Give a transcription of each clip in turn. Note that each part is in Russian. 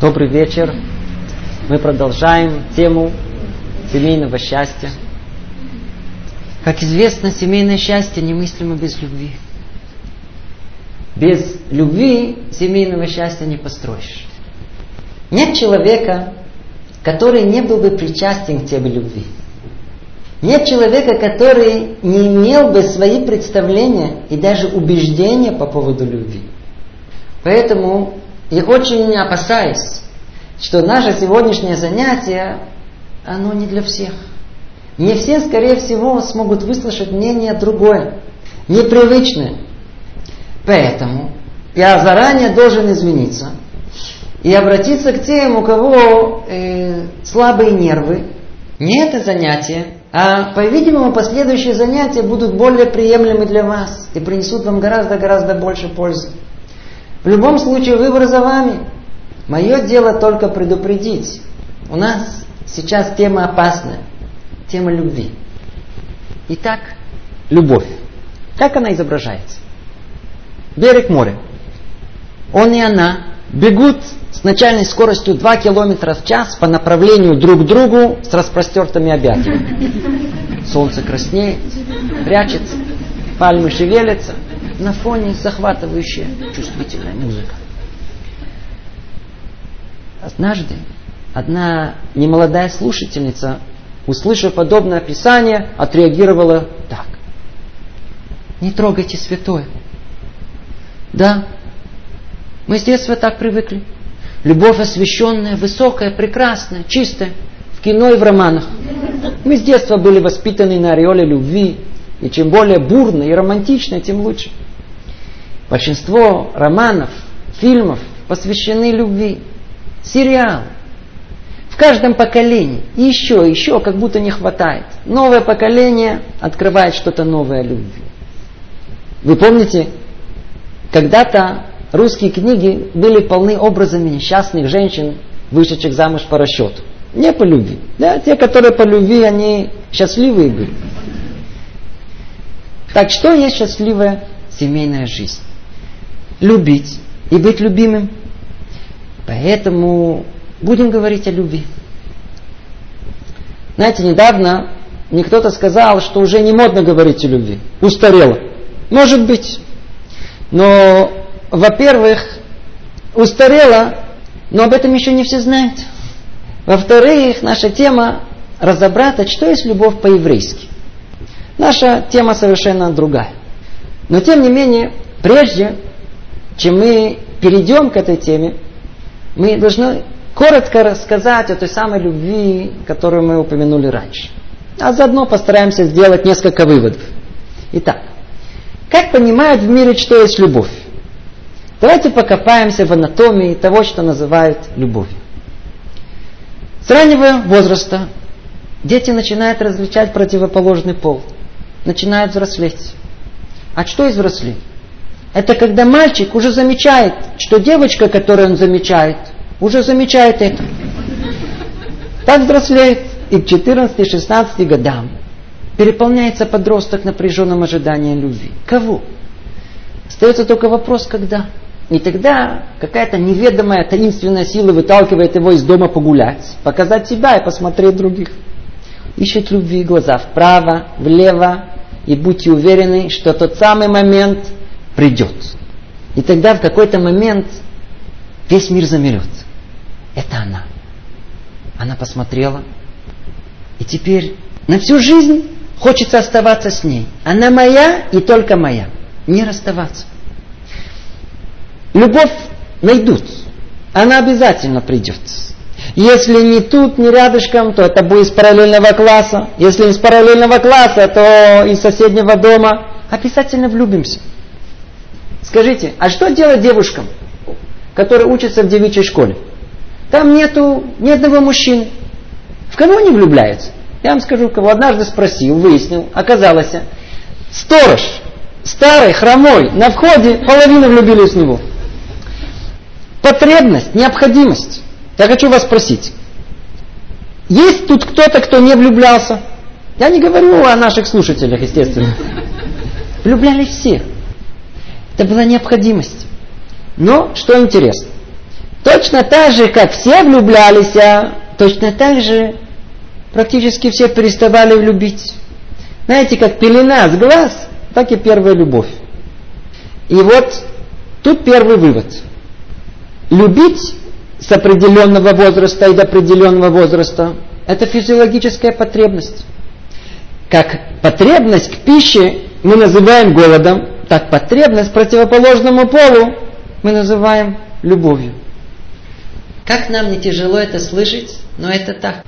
Добрый вечер. Мы продолжаем тему семейного счастья. Как известно, семейное счастье немыслимо без любви. Без любви семейного счастья не построишь. Нет человека, который не был бы причастен к теме любви. Нет человека, который не имел бы свои представления и даже убеждения по поводу любви. Поэтому я очень опасаюсь, что наше сегодняшнее занятие, оно не для всех. Не все, скорее всего, смогут выслушать мнение другое, непривычное. Поэтому я заранее должен извиниться и обратиться к тем, у кого э, слабые нервы. Не это занятие, а, по-видимому, последующие занятия будут более приемлемы для вас и принесут вам гораздо-гораздо больше пользы. В любом случае, выбор за вами. Мое дело только предупредить. У нас сейчас тема опасная. Тема любви. Итак, любовь. Как она изображается? Берег моря. Он и она бегут с начальной скоростью 2 км в час по направлению друг к другу с распростертыми объятиями. Солнце краснеет, прячется, пальмы шевелятся, на фоне захватывающая чувствительная музыка. Однажды одна немолодая слушательница, услышав подобное описание, отреагировала так. Не трогайте святое. Да, мы с детства так привыкли. Любовь освященная, высокая, прекрасная, чистая. В кино и в романах. Мы с детства были воспитаны на ореоле любви. И чем более бурно и романтично, тем лучше. Большинство романов, фильмов посвящены любви. Сериалы. В каждом поколении. Еще, еще, как будто не хватает. Новое поколение открывает что-то новое о любви. Вы помните, когда-то русские книги были полны образами несчастных женщин, вышедших замуж по расчету. Не по любви. Да, те, которые по любви, они счастливые были. Так что есть счастливая семейная жизнь? Любить и быть любимым. Поэтому будем говорить о любви. Знаете, недавно мне кто-то сказал, что уже не модно говорить о любви. Устарело. Может быть. Но во-первых, устарело, но об этом еще не все знают. Во-вторых, наша тема разобраться, что есть любовь по-еврейски. Наша тема совершенно другая. Но тем не менее, прежде чем мы перейдем к этой теме, мы должны коротко рассказать о той самой любви, которую мы упомянули раньше. А заодно постараемся сделать несколько выводов. Итак, как понимают в мире, что есть любовь? Давайте покопаемся в анатомии того, что называют любовью. С раннего возраста дети начинают различать противоположный пол, начинают взрослеть. А что из взрослеть? Это когда мальчик уже замечает, что девочка, которую он замечает, уже замечает это. Так взрослеет и к 14-16 годам переполняется подросток напряженным ожиданием любви. Кого? Остается только вопрос, когда. И тогда какая-то неведомая таинственная сила выталкивает его из дома погулять, показать себя и посмотреть других. Ищет любви глаза вправо, влево, и будьте уверены, что тот самый момент придет. И тогда в какой-то момент весь мир замерет. Это она. Она посмотрела. И теперь на всю жизнь хочется оставаться с ней. Она моя и только моя. Не расставаться. Любовь найдут. Она обязательно придет. Если не тут, не рядышком, то это будет из параллельного класса. Если из параллельного класса, то из соседнего дома. Обязательно влюбимся. Скажите, а что делать девушкам, которые учатся в девичьей школе? Там нету ни одного мужчины. В кого они влюбляются? Я вам скажу, кого однажды спросил, выяснил, оказалось, сторож, старый, хромой, на входе половина влюбились в него. Потребность, необходимость. Я хочу вас спросить. Есть тут кто-то, кто не влюблялся? Я не говорю о наших слушателях, естественно. Влюблялись все. Это была необходимость. Но, что интересно, Точно так же, как все влюблялись, а точно так же практически все переставали любить. Знаете, как пелена с глаз, так и первая любовь. И вот тут первый вывод. Любить с определенного возраста и до определенного возраста – это физиологическая потребность. Как потребность к пище мы называем голодом, так потребность противоположному полу мы называем любовью. Как нам не тяжело это слышать, но это так.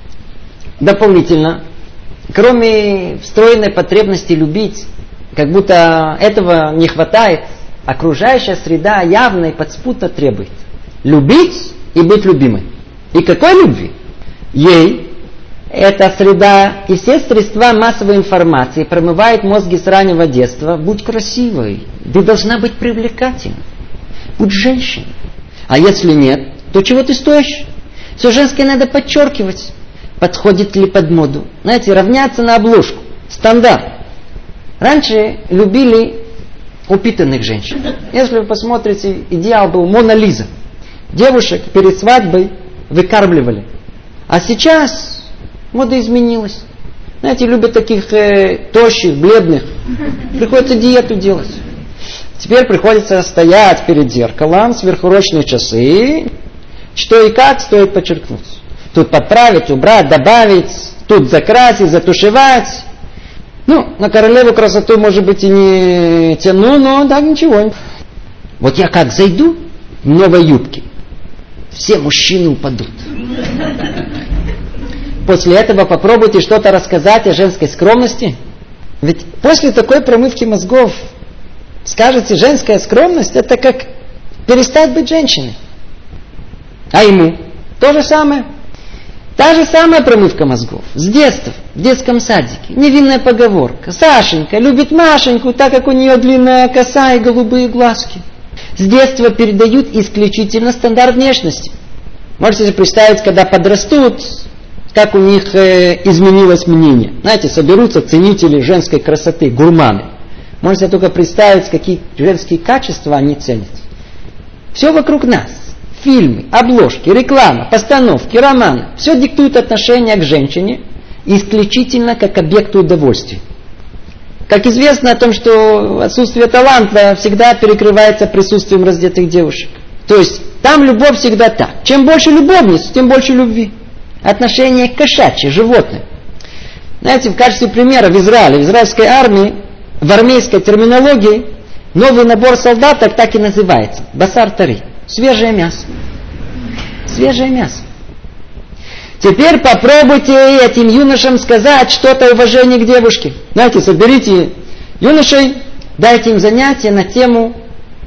Дополнительно, кроме встроенной потребности любить, как будто этого не хватает, окружающая среда явно и подспутно требует. Любить и быть любимой. И какой любви? Ей эта среда и все средства массовой информации промывают мозги с раннего детства. Будь красивой, ты должна быть привлекательной. Будь женщиной. А если нет, то чего ты стоишь? Все женское надо подчеркивать. Подходит ли под моду? Знаете, равняться на обложку. Стандарт. Раньше любили упитанных женщин. Если вы посмотрите, идеал был Мона Лиза. Девушек перед свадьбой выкармливали. А сейчас мода изменилась. Знаете, любят таких э, тощих, бледных. Приходится диету делать. Теперь приходится стоять перед зеркалом, сверхурочные часы, что и как стоит подчеркнуть. Тут подправить, убрать, добавить, тут закрасить, затушевать. Ну, на королеву красоту, может быть, и не тяну, но так ничего. Вот я как зайду в новой юбке, все мужчины упадут. После этого попробуйте что-то рассказать о женской скромности. Ведь после такой промывки мозгов скажете, женская скромность это как перестать быть женщиной. А ему то же самое. Та же самая промывка мозгов. С детства, в детском садике. Невинная поговорка. Сашенька любит Машеньку, так как у нее длинная коса и голубые глазки. С детства передают исключительно стандарт внешности. Можете себе представить, когда подрастут, как у них э, изменилось мнение. Знаете, соберутся ценители женской красоты, гурманы. Можете только представить, какие женские качества они ценят. Все вокруг нас фильмы, обложки, реклама, постановки, романы, все диктует отношение к женщине исключительно как объекту удовольствия. Как известно о том, что отсутствие таланта всегда перекрывается присутствием раздетых девушек. То есть там любовь всегда так. Чем больше любовниц, тем больше любви. Отношение к кошачьи, животным. Знаете, в качестве примера в Израиле, в израильской армии, в армейской терминологии, новый набор солдаток так и называется. Басар Тари. Свежее мясо. Свежее мясо. Теперь попробуйте этим юношам сказать что-то уважение к девушке. Знаете, соберите юношей, дайте им занятия на тему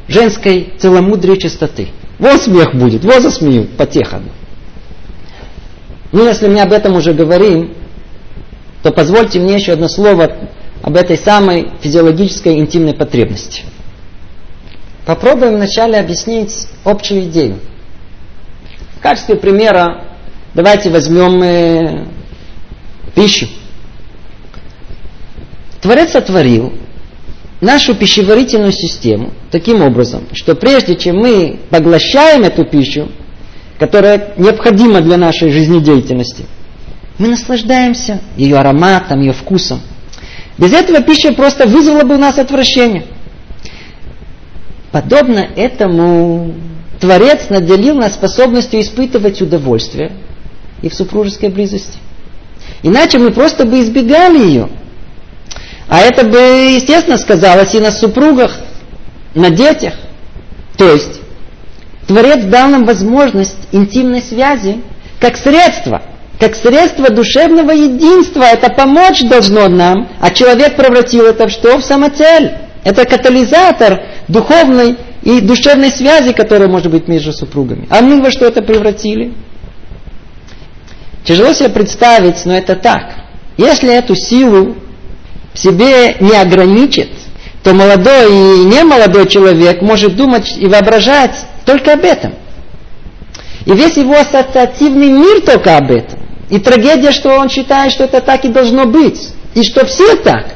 женской целомудрия чистоты. Вот смех будет, вот засмеют, потеха. Ну, если мы об этом уже говорим, то позвольте мне еще одно слово об этой самой физиологической интимной потребности – Попробуем вначале объяснить общую идею. В качестве примера давайте возьмем э, пищу. Творец сотворил нашу пищеварительную систему таким образом, что прежде чем мы поглощаем эту пищу, которая необходима для нашей жизнедеятельности, мы наслаждаемся ее ароматом, ее вкусом. Без этого пища просто вызвала бы у нас отвращение. Подобно этому Творец наделил нас способностью испытывать удовольствие и в супружеской близости. Иначе мы просто бы избегали ее. А это бы, естественно, сказалось и на супругах, на детях. То есть, Творец дал нам возможность интимной связи как средство, как средство душевного единства. Это помочь должно нам, а человек превратил это в что? В самоцель. Это катализатор духовной и душевной связи, которая может быть между супругами. А мы во что это превратили? Тяжело себе представить, но это так. Если эту силу в себе не ограничит, то молодой и немолодой человек может думать и воображать только об этом. И весь его ассоциативный мир только об этом. И трагедия, что он считает, что это так и должно быть. И что все так.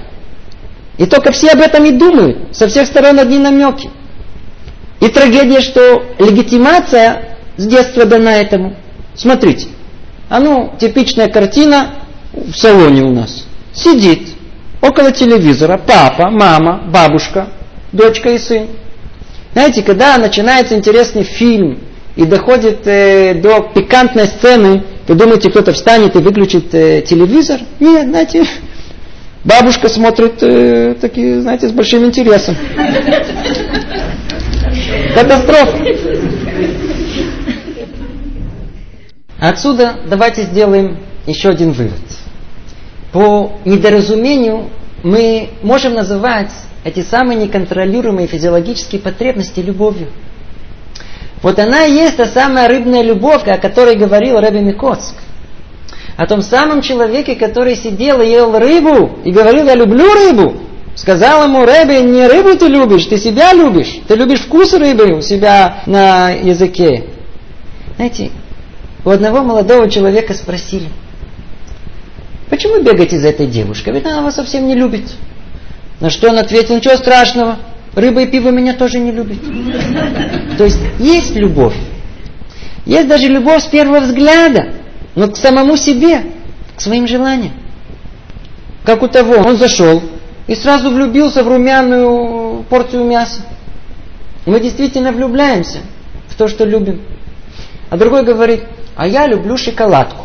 И только все об этом и думают. Со всех сторон одни намеки. И трагедия, что легитимация с детства дана этому. Смотрите, а ну, типичная картина в салоне у нас. Сидит около телевизора папа, мама, бабушка, дочка и сын. Знаете, когда начинается интересный фильм и доходит э, до пикантной сцены, вы думаете, кто-то встанет и выключит э, телевизор? Нет, знаете, бабушка смотрит э, такие, знаете, с большим интересом. Катастрофа. Отсюда давайте сделаем еще один вывод. По недоразумению мы можем называть эти самые неконтролируемые физиологические потребности любовью. Вот она и есть та самая рыбная любовь, о которой говорил Рэбби Микоцк. О том самом человеке, который сидел и ел рыбу и говорил, я люблю рыбу. Сказал ему, Рэбби, не рыбу ты любишь, ты себя любишь. Ты любишь вкус рыбы у себя на языке. Знаете, у одного молодого человека спросили, почему бегаете за этой девушкой? Ведь она вас совсем не любит. На что он ответил, ничего страшного, рыба и пиво меня тоже не любят. То есть есть любовь. Есть даже любовь с первого взгляда, но к самому себе, к своим желаниям. Как у того, он зашел и сразу влюбился в румяную порцию мяса. Мы действительно влюбляемся в то, что любим. А другой говорит, а я люблю шоколадку.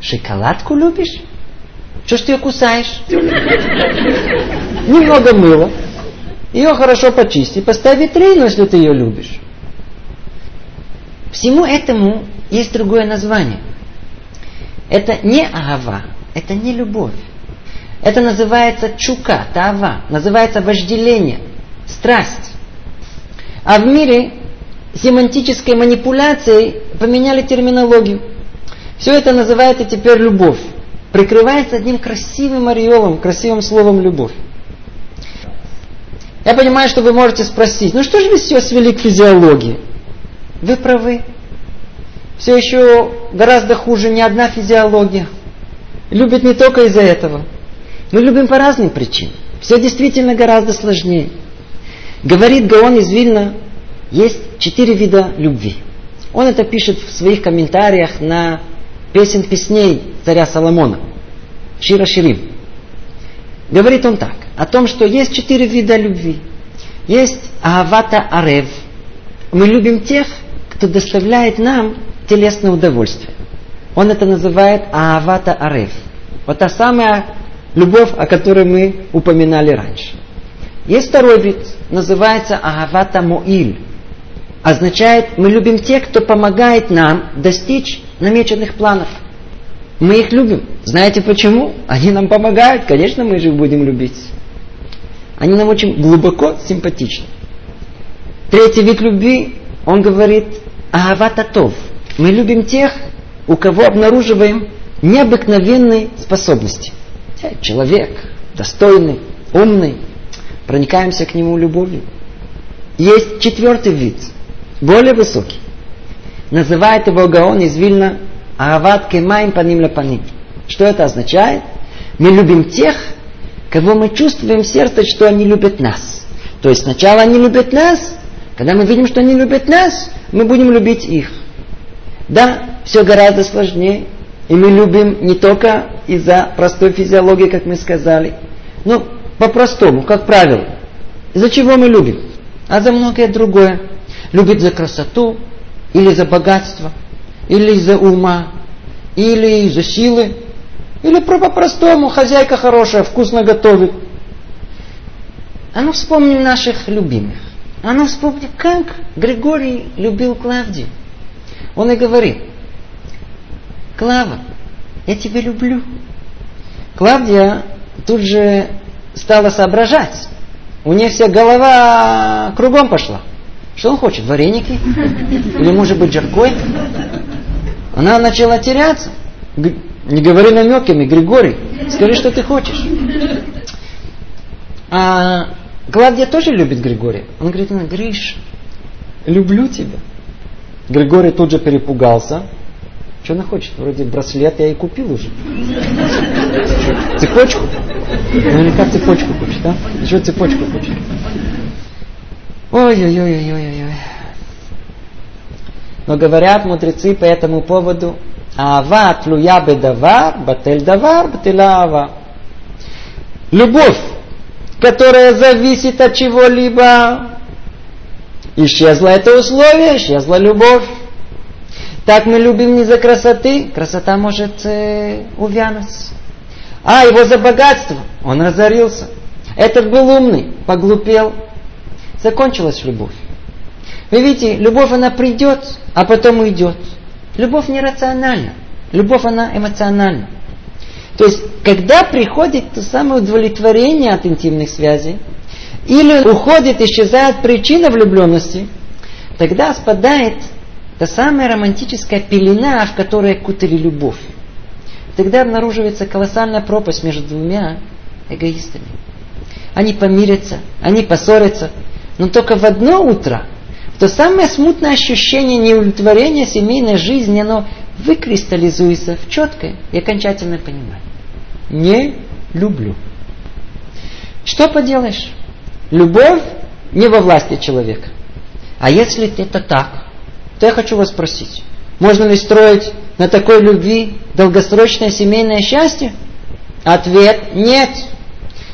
Шоколадку любишь? Что ж ты ее кусаешь? Немного мыла. Ее хорошо почисти, поставь витрину, если ты ее любишь. Всему этому есть другое название. Это не агава, это не любовь. Это называется чука, тава, называется вожделение, страсть. А в мире семантической манипуляцией поменяли терминологию. Все это называется теперь любовь. Прикрывается одним красивым ореолом, красивым словом любовь. Я понимаю, что вы можете спросить, ну что же вы все свели к физиологии? Вы правы. Все еще гораздо хуже не одна физиология. Любят не только из-за этого. Мы любим по разным причинам. Все действительно гораздо сложнее. Говорит Гаон из Вильна, есть четыре вида любви. Он это пишет в своих комментариях на песен песней царя Соломона. Шира Ширим. Говорит он так, о том, что есть четыре вида любви. Есть Авата Арев. Мы любим тех, кто доставляет нам телесное удовольствие. Он это называет Авата Арев. Вот та самая любовь, о которой мы упоминали раньше. Есть второй вид, называется Агавата Моиль. Означает, мы любим тех, кто помогает нам достичь намеченных планов. Мы их любим. Знаете почему? Они нам помогают. Конечно, мы же их будем любить. Они нам очень глубоко симпатичны. Третий вид любви, он говорит, агавататов. Мы любим тех, у кого обнаруживаем необыкновенные способности. Человек достойный, умный, проникаемся к нему любовью. Есть четвертый вид, более высокий. Называет его Гаон из Вильна Аават кемаем паним лапаним. Что это означает? Мы любим тех, кого мы чувствуем в сердце, что они любят нас. То есть сначала они любят нас, когда мы видим, что они любят нас, мы будем любить их. Да, все гораздо сложнее. И мы любим не только из-за простой физиологии, как мы сказали, но по-простому, как правило. Из-за чего мы любим? А за многое другое. Любит за красоту, или за богатство, или из-за ума, или из-за силы, или по-простому хозяйка хорошая, вкусно готовит. А ну вспомним наших любимых. А ну вспомни, как Григорий любил Клавдию. Он и говорит, Клава, я тебя люблю. Клавдия тут же стала соображать. У нее вся голова кругом пошла. Что он хочет? Вареники? Или может быть жаркой? Она начала теряться. Не говори намеками, Григорий, скажи, что ты хочешь. А Гладия тоже любит Григория. Он говорит, она, Гриш, люблю тебя. Григорий тут же перепугался. Что она хочет? Вроде браслет я и купил уже. Цепочку? Наверняка цепочку хочет, да? Еще цепочку хочет. Ой-ой-ой-ой-ой-ой. Но говорят мудрецы по этому поводу, Ава тлуя бедавар, батель давар, бателя ава. Любовь, которая зависит от чего-либо, исчезло это условие, исчезла любовь. Так мы любим не за красоты, красота может э, увянуть. А его за богатство, он разорился. Этот был умный, поглупел. Закончилась любовь. Вы видите, любовь она придет, а потом уйдет. Любовь нерациональна. Любовь она эмоциональна. То есть, когда приходит то самое удовлетворение от интимных связей, или уходит, исчезает причина влюбленности, тогда спадает та самая романтическая пелена, в которой кутали любовь. Тогда обнаруживается колоссальная пропасть между двумя эгоистами. Они помирятся, они поссорятся, но только в одно утро, то самое смутное ощущение неудовлетворения семейной жизни, оно выкристаллизуется в четкое и окончательное понимание. Не люблю. Что поделаешь? Любовь не во власти человека. А если это так, то я хочу вас спросить, можно ли строить на такой любви долгосрочное семейное счастье? Ответ – нет.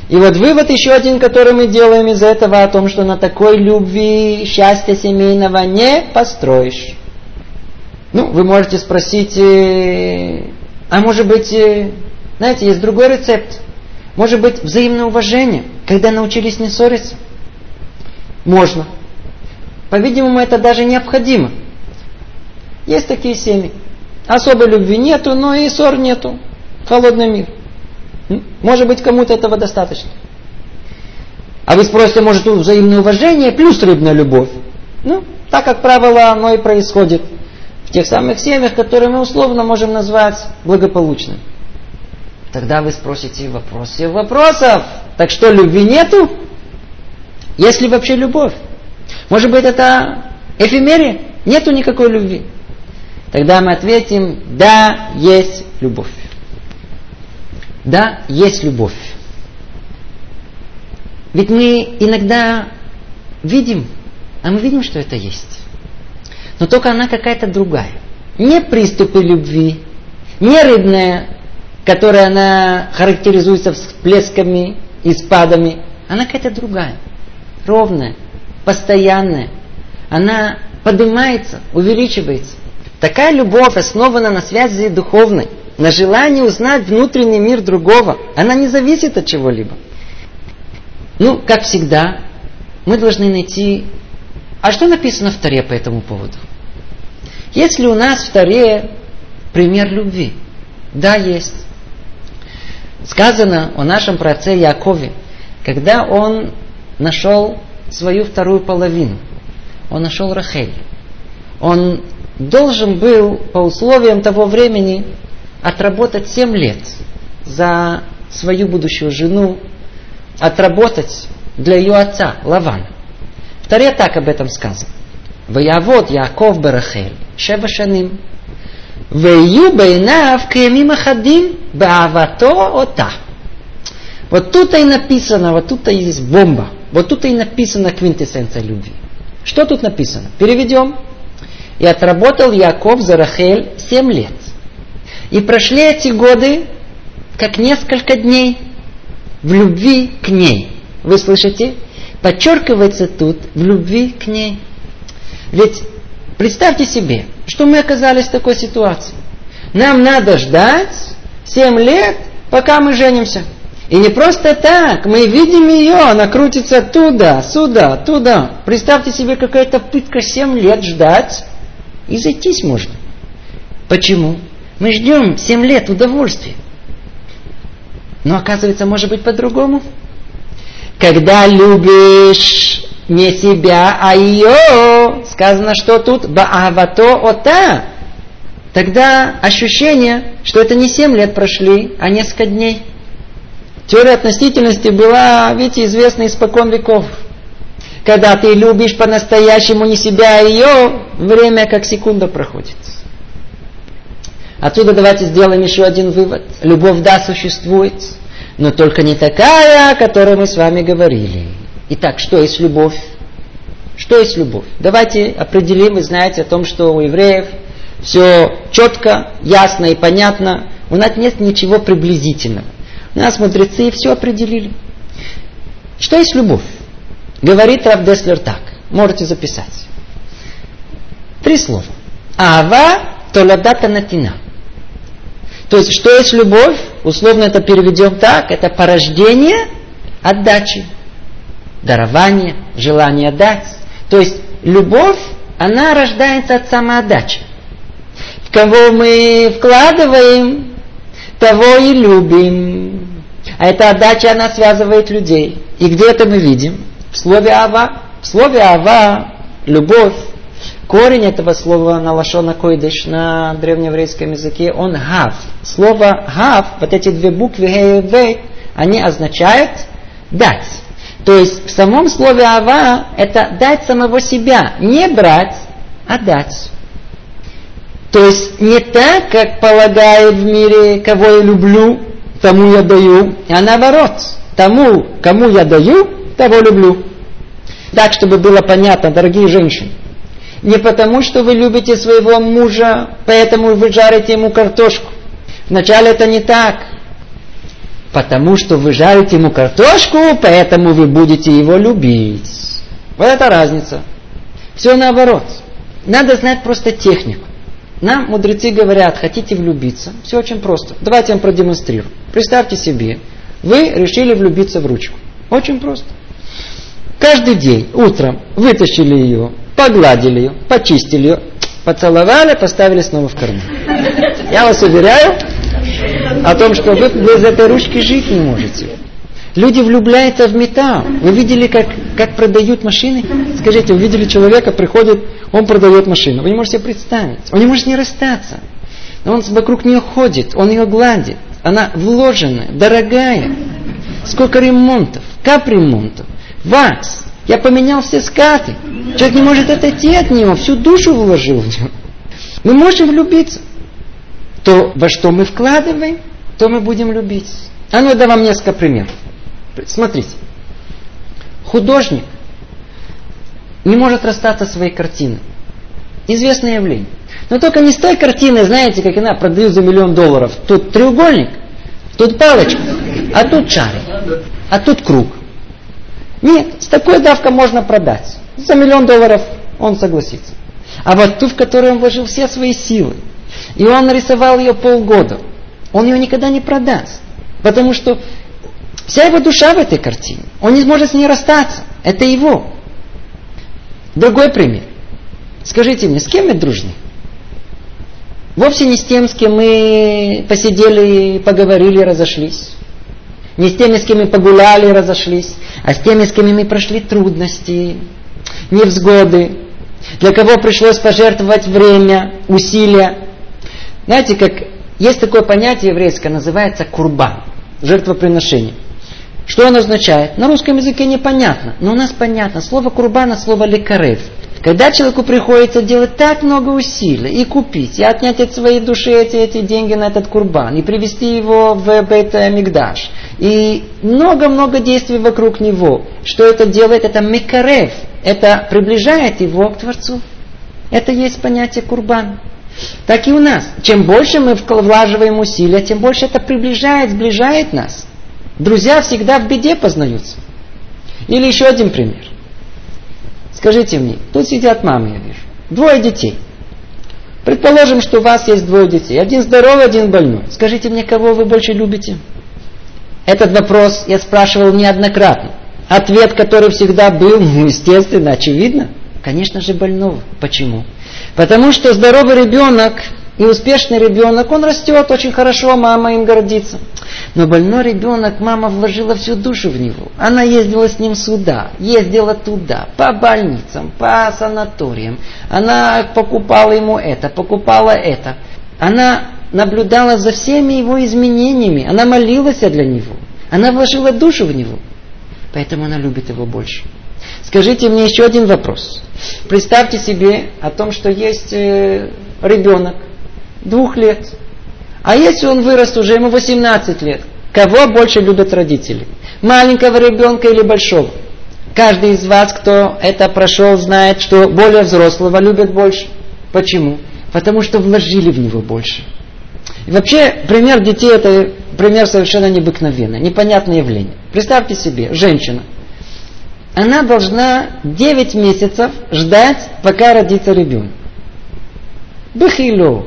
И вот вывод еще один, который мы делаем из этого, о том, что на такой любви счастья семейного не построишь. Ну, вы можете спросить, э, а может быть, э, знаете, есть другой рецепт. Может быть, взаимное уважение, когда научились не ссориться? Можно. По-видимому, это даже необходимо. Есть такие семьи. Особой любви нету, но и ссор нету. Холодный мир. Может быть, кому-то этого достаточно. А вы спросите, может, взаимное уважение плюс рыбная любовь? Ну, так, как правило, оно и происходит в тех самых семьях, которые мы условно можем назвать благополучными. Тогда вы спросите вопрос всех вопросов. Так что, любви нету? Есть ли вообще любовь? Может быть, это эфемерия? Нету никакой любви. Тогда мы ответим, да, есть любовь. Да, есть любовь. Ведь мы иногда видим, а мы видим, что это есть. Но только она какая-то другая. Не приступы любви, не рыбная, которая она характеризуется всплесками и спадами. Она какая-то другая. Ровная, постоянная. Она поднимается, увеличивается. Такая любовь основана на связи духовной на желание узнать внутренний мир другого. Она не зависит от чего-либо. Ну, как всегда, мы должны найти... А что написано в Таре по этому поводу? Есть ли у нас в Таре пример любви? Да, есть. Сказано о нашем праце Якове, когда он нашел свою вторую половину. Он нашел Рахель. Он должен был по условиям того времени отработать 7 лет за свою будущую жену, отработать для ее отца Лавана. В Таре так об этом сказано. Ваявод Яков Барахель Шева Шаним. Кремим Ахадим Баавато Ота. Вот тут и написано, вот тут и есть бомба. Вот тут и написано квинтэссенция любви. Что тут написано? Переведем. И отработал Яков за Рахель 7 лет. И прошли эти годы, как несколько дней, в любви к ней. Вы слышите? Подчеркивается тут в любви к ней. Ведь представьте себе, что мы оказались в такой ситуации. Нам надо ждать 7 лет, пока мы женимся. И не просто так, мы видим ее, она крутится туда, сюда, туда. Представьте себе, какая-то пытка 7 лет ждать, и зайтись можно. Почему? Мы ждем 7 лет удовольствия. Но оказывается, может быть по-другому. Когда любишь не себя, а ее, сказано, что тут баавато ота, тогда ощущение, что это не 7 лет прошли, а несколько дней. Теория относительности была, видите, известна испокон веков. Когда ты любишь по-настоящему не себя, а ее, время как секунда проходит. Отсюда давайте сделаем еще один вывод. Любовь, да, существует, но только не такая, о которой мы с вами говорили. Итак, что есть любовь? Что есть любовь? Давайте определим, вы знаете о том, что у евреев все четко, ясно и понятно. У нас нет ничего приблизительного. У нас мудрецы все определили. Что есть любовь? Говорит Равдеслер так. Можете записать. Три слова. Ава толадата натина. То есть, что есть любовь? Условно это переведем так. Это порождение отдачи. Дарование, желание дать. То есть, любовь, она рождается от самоотдачи. В кого мы вкладываем, того и любим. А эта отдача, она связывает людей. И где это мы видим? В слове «ава». В слове «ава» любовь, корень этого слова на лашона койдыш на древнееврейском языке, он «гав». Слово «гав», вот эти две буквы «гей» и они означают «дать». То есть в самом слове «ава» это дать самого себя, не брать, а дать. То есть не так, как полагают в мире, кого я люблю, тому я даю, а наоборот, тому, кому я даю, того люблю. Так, чтобы было понятно, дорогие женщины. Не потому, что вы любите своего мужа, поэтому вы жарите ему картошку. Вначале это не так. Потому что вы жарите ему картошку, поэтому вы будете его любить. Вот это разница. Все наоборот. Надо знать просто технику. Нам мудрецы говорят, хотите влюбиться, все очень просто. Давайте я вам продемонстрирую. Представьте себе, вы решили влюбиться в ручку. Очень просто. Каждый день, утром, вытащили ее, погладили ее, почистили ее, поцеловали, поставили снова в карман. Я вас уверяю о том, что вы без этой ручки жить не можете. Люди влюбляются в металл. Вы видели, как, как продают машины? Скажите, вы видели человека, приходит, он продает машину. Вы не можете себе представить. Он не может не расстаться. Он вокруг нее ходит, он ее гладит. Она вложенная, дорогая. Сколько ремонтов, капремонтов, вакс. Я поменял все скаты. Человек не может отойти от него, всю душу вложил в него. Мы можем влюбиться. То, во что мы вкладываем, то мы будем любить. А ну, я дам вам несколько примеров. Смотрите. Художник не может расстаться своей картиной. Известное явление. Но только не с той картиной, знаете, как она продают за миллион долларов. Тут треугольник, тут палочка, а тут шарик, а тут круг. Нет, с такой давкой можно продать. За миллион долларов он согласится. А вот ту, в которую он вложил все свои силы, и он нарисовал ее полгода, он ее никогда не продаст. Потому что Вся его душа в этой картине. Он не сможет с ней расстаться. Это его. Другой пример. Скажите мне, с кем мы дружны? Вовсе не с тем, с кем мы посидели, поговорили, разошлись. Не с теми, с кем мы погуляли, разошлись, а с теми, с кем мы прошли трудности, невзгоды, для кого пришлось пожертвовать время, усилия. Знаете, как есть такое понятие еврейское, называется курбан, жертвоприношение. Что оно означает? На русском языке непонятно, но у нас понятно. Слово курбана, слово лекарев. Когда человеку приходится делать так много усилий, и купить, и отнять от своей души эти, эти деньги на этот курбан, и привести его в бет Мигдаш, и много-много действий вокруг него, что это делает? Это мекарев, это приближает его к Творцу. Это есть понятие курбан. Так и у нас. Чем больше мы влаживаем усилия, тем больше это приближает, сближает нас. Друзья всегда в беде познаются. Или еще один пример. Скажите мне, тут сидят мамы, я вижу. Двое детей. Предположим, что у вас есть двое детей. Один здоровый, один больной. Скажите мне, кого вы больше любите? Этот вопрос я спрашивал неоднократно. Ответ, который всегда был, ну, естественно, очевидно. Конечно же, больного. Почему? Потому что здоровый ребенок и успешный ребенок, он растет очень хорошо, мама им гордится. Но больной ребенок, мама вложила всю душу в него. Она ездила с ним сюда, ездила туда, по больницам, по санаториям. Она покупала ему это, покупала это. Она наблюдала за всеми его изменениями. Она молилась для него. Она вложила душу в него. Поэтому она любит его больше. Скажите мне еще один вопрос. Представьте себе о том, что есть э, ребенок, двух лет. А если он вырос уже, ему 18 лет, кого больше любят родители? Маленького ребенка или большого? каждый из вас, кто это прошел, знает, что более взрослого любят больше. Почему? Потому что вложили в него больше. И вообще, пример детей это пример совершенно необыкновенный, непонятное явление. Представьте себе, женщина. Она должна 9 месяцев ждать, пока родится ребенок. Бахило.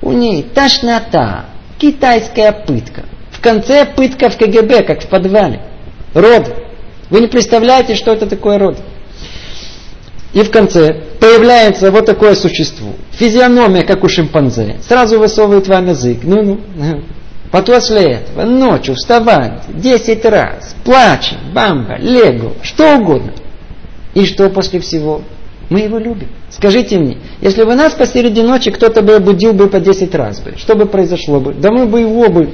У ней тошнота, китайская пытка. В конце пытка в КГБ, как в подвале. Род. Вы не представляете, что это такое род. И в конце появляется вот такое существо. Физиономия, как у шимпанзе. Сразу высовывает вам язык. Ну-ну. После этого ночью вставать 10 раз, плачем, бамба, лего, что угодно. И что после всего? Мы его любим. Скажите мне, если бы нас посреди ночи кто-то бы будил бы по 10 раз, бы, что бы произошло бы? Да мы бы его бы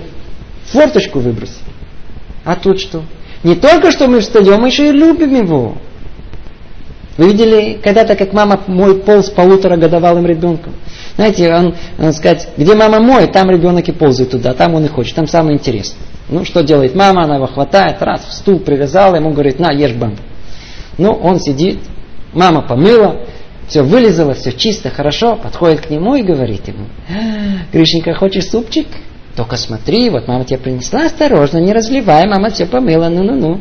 в форточку выбросили. А тут что? Не только что мы встаем, мы еще и любим его. Вы видели когда-то, как мама пол с полуторагодовалым ребенком? Знаете, он, он сказать, где мама моет, там ребенок и ползает туда, там он и хочет, там самое интересное. Ну, что делает мама, она его хватает, раз, в стул привязала, ему говорит, на, ешь бамбу. Ну, он сидит, мама помыла, все вылезало, все чисто, хорошо, подходит к нему и говорит ему, Гришенька, хочешь супчик? Только смотри, вот мама тебе принесла, осторожно, не разливай, мама все помыла, ну-ну-ну.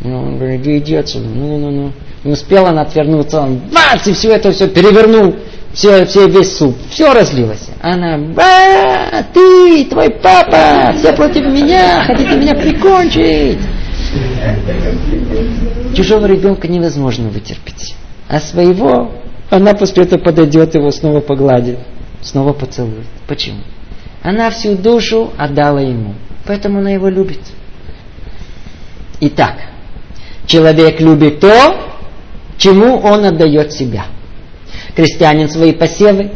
Ну, он говорит, иди отсюда, ну-ну-ну. Не успела она отвернуться, он бац, и все это все перевернул, все, все весь суп, все разлилось. Она, ба, ты, твой папа, все против меня, хотите меня прикончить. Чужого ребенка невозможно вытерпеть. А своего она после этого подойдет его, снова погладит, снова поцелует. Почему? Она всю душу отдала ему. Поэтому она его любит. Итак, человек любит то, чему он отдает себя. Крестьянин свои посевы,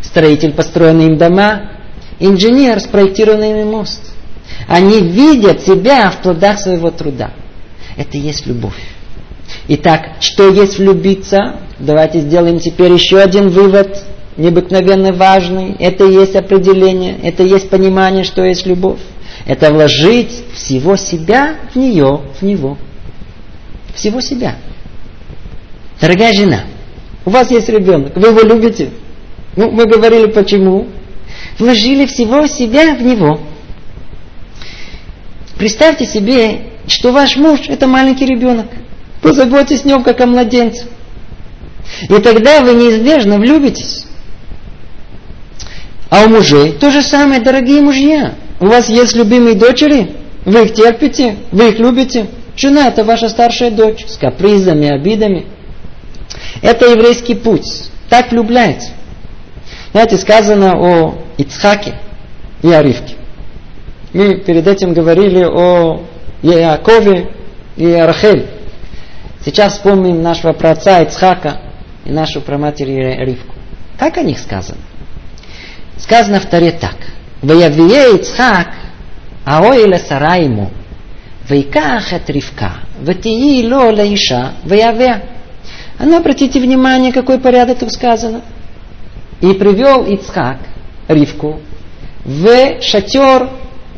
строитель построенные им дома, инженер спроектированный им мост. Они видят себя в плодах своего труда. Это есть любовь. Итак, что есть влюбиться? Давайте сделаем теперь еще один вывод, необыкновенно важный. Это есть определение, это есть понимание, что есть любовь. Это вложить всего себя в нее, в него. Всего себя. Дорогая жена, у вас есть ребенок, вы его любите? Ну, мы говорили почему. Вложили всего себя в него. Представьте себе, что ваш муж это маленький ребенок. Позаботьтесь о нем, как о младенце. И тогда вы неизбежно влюбитесь. А у мужей то же самое, дорогие мужья. У вас есть любимые дочери, вы их терпите, вы их любите. Жена это ваша старшая дочь с капризами, обидами. Это еврейский путь. Так влюбляется. Знаете, сказано о Ицхаке и о. Мы перед этим говорили о Якове и о Рахель. Сейчас вспомним нашего праотца Ицхака и нашу праматерь Ривку. Как о них сказано? Сказано в Таре так. Ваявие Ицхак, аоиля сара ему, вайках от Ривка, ватии ло лаиша, ваяве. А ну, обратите внимание, какой порядок тут сказано. И привел Ицхак Ривку в шатер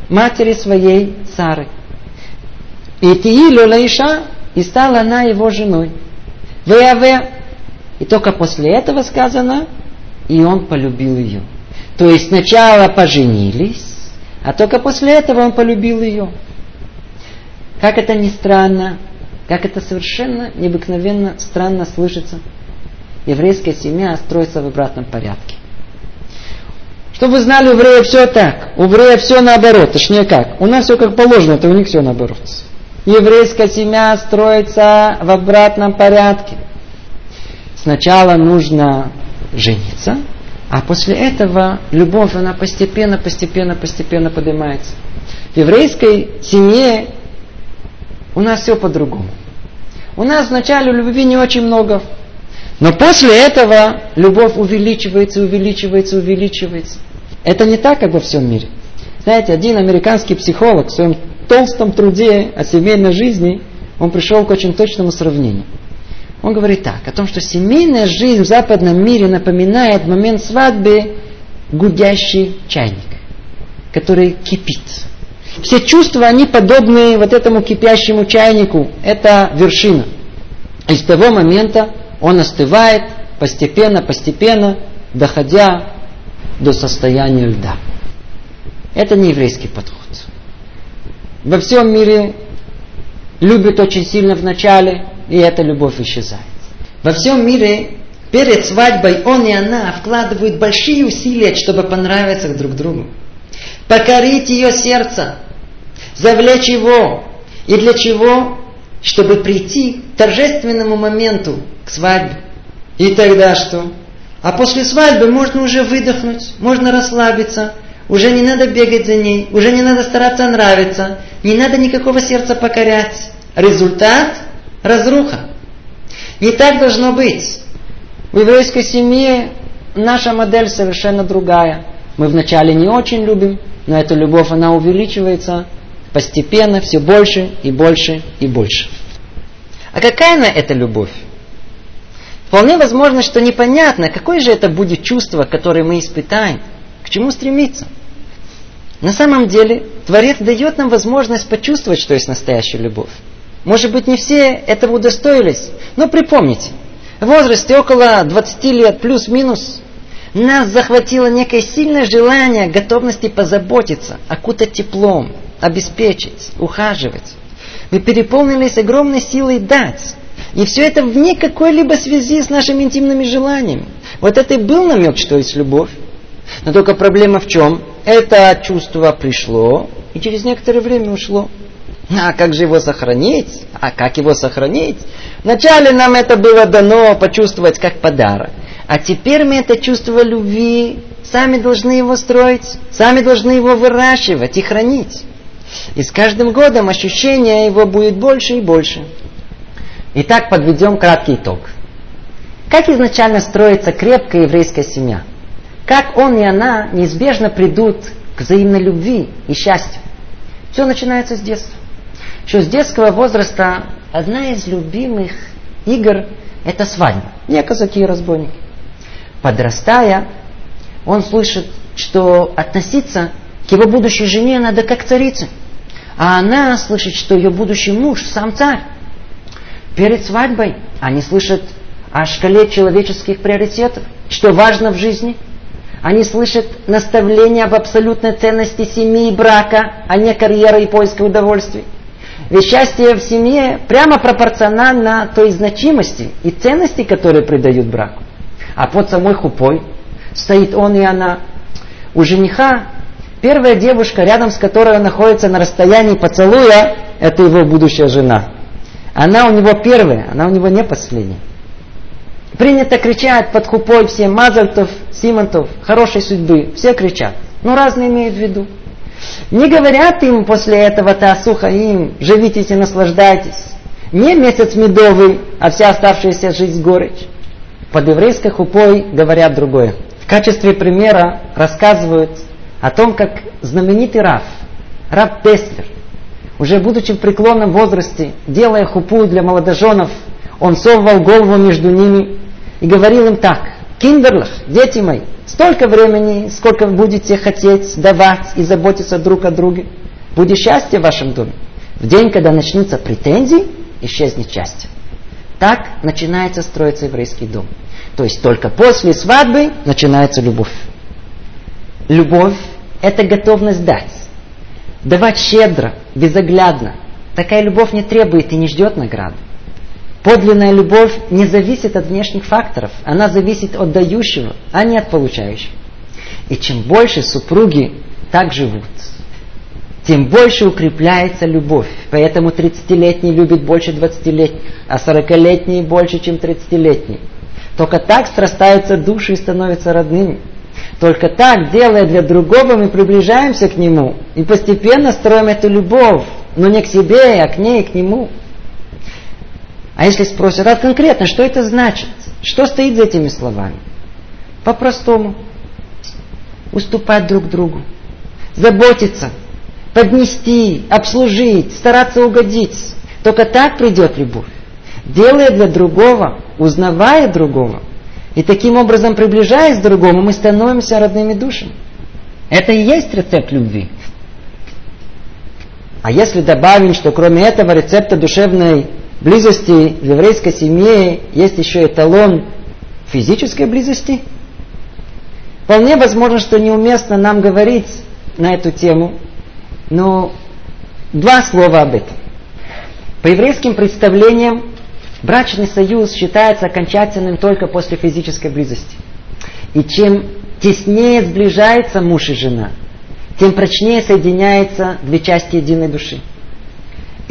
матери своей Сары. И Тиилю Лаиша, и стала она его женой. Веаве. И только после этого сказано, и он полюбил ее. То есть сначала поженились, а только после этого он полюбил ее. Как это ни странно, как это совершенно необыкновенно странно слышится. Еврейская семья строится в обратном порядке. Чтобы вы знали, у евреев все так. У евреев все наоборот. Точнее как. У нас все как положено, это у них все наоборот. Еврейская семья строится в обратном порядке. Сначала нужно жениться, а после этого любовь, она постепенно, постепенно, постепенно поднимается. В еврейской семье у нас все по-другому. У нас вначале любви не очень много. Но после этого любовь увеличивается, увеличивается, увеличивается. Это не так, как во всем мире. Знаете, один американский психолог в своем толстом труде о семейной жизни, он пришел к очень точному сравнению. Он говорит так, о том, что семейная жизнь в западном мире напоминает момент свадьбы гудящий чайник, который кипит. Все чувства, они подобны вот этому кипящему чайнику. Это вершина. И с того момента он остывает постепенно, постепенно, доходя до состояния льда. Это не еврейский подход. Во всем мире любят очень сильно в начале, и эта любовь исчезает. Во всем мире перед свадьбой он и она вкладывают большие усилия, чтобы понравиться друг другу. Покорить ее сердце, завлечь его. И для чего? Чтобы прийти к торжественному моменту, к свадьбе. И тогда что? А после свадьбы можно уже выдохнуть, можно расслабиться, уже не надо бегать за ней, уже не надо стараться нравиться, не надо никакого сердца покорять. Результат – разруха. Не так должно быть. В еврейской семье наша модель совершенно другая. Мы вначале не очень любим, но эта любовь, она увеличивается постепенно, все больше и больше и больше. А какая она эта любовь? Вполне возможно, что непонятно, какое же это будет чувство, которое мы испытаем, чему стремиться. На самом деле, Творец дает нам возможность почувствовать, что есть настоящая любовь. Может быть, не все этого удостоились, но припомните, в возрасте около 20 лет плюс-минус нас захватило некое сильное желание, готовности позаботиться, окутать теплом, обеспечить, ухаживать. Мы переполнились огромной силой дать. И все это вне какой-либо связи с нашими интимными желаниями. Вот это и был намек, что есть любовь. Но только проблема в чем? Это чувство пришло и через некоторое время ушло. А как же его сохранить? А как его сохранить? Вначале нам это было дано почувствовать как подарок. А теперь мы это чувство любви сами должны его строить, сами должны его выращивать и хранить. И с каждым годом ощущение его будет больше и больше. Итак, подведем краткий итог. Как изначально строится крепкая еврейская семья? Как он и она неизбежно придут к взаимной любви и счастью? Все начинается с детства. Еще с детского возраста одна из любимых игр – это свадьба. Не казаки и разбойники. Подрастая, он слышит, что относиться к его будущей жене надо как царице. А она слышит, что ее будущий муж сам царь. Перед свадьбой они слышат о шкале человеческих приоритетов, что важно в жизни. Они слышат наставления об абсолютной ценности семьи и брака, а не карьеры и поиска удовольствий. Ведь счастье в семье прямо пропорционально той значимости и ценности, которые придают браку. А под самой хупой стоит он и она. У жениха первая девушка, рядом с которой он находится на расстоянии поцелуя, это его будущая жена. Она у него первая, она у него не последняя. Принято кричать под хупой все Мазальтов, Симонтов, хорошей судьбы. Все кричат. Но разные имеют в виду. Не говорят им после этого Таасуха им, живитесь и наслаждайтесь. Не месяц медовый, а вся оставшаяся жизнь горечь. Под еврейской хупой говорят другое. В качестве примера рассказывают о том, как знаменитый Раф, Раф Теслер, уже будучи в преклонном возрасте, делая хупу для молодоженов, он совывал голову между ними и говорил им так. Киндерлах, дети мои, столько времени, сколько вы будете хотеть давать и заботиться друг о друге, будет счастье в вашем доме. В день, когда начнутся претензии, исчезнет счастье. Так начинается строиться еврейский дом. То есть только после свадьбы начинается любовь. Любовь – это готовность дать. Давать щедро, безоглядно. Такая любовь не требует и не ждет награды. Подлинная любовь не зависит от внешних факторов, она зависит от дающего, а не от получающего. И чем больше супруги так живут, тем больше укрепляется любовь. Поэтому 30-летний любит больше 20-летних, а 40-летний больше, чем 30-летний. Только так срастаются души и становятся родными. Только так, делая для другого, мы приближаемся к нему и постепенно строим эту любовь, но не к себе, а к ней, к нему. А если спросят, а конкретно, что это значит? Что стоит за этими словами? По-простому. Уступать друг другу. Заботиться. Поднести, обслужить, стараться угодить. Только так придет любовь. Делая для другого, узнавая другого, и таким образом, приближаясь к другому, мы становимся родными душами. Это и есть рецепт любви. А если добавим, что кроме этого рецепта душевной близости в еврейской семье есть еще эталон физической близости, вполне возможно, что неуместно нам говорить на эту тему, но два слова об этом. По еврейским представлениям брачный союз считается окончательным только после физической близости. И чем теснее сближается муж и жена, тем прочнее соединяются две части единой души.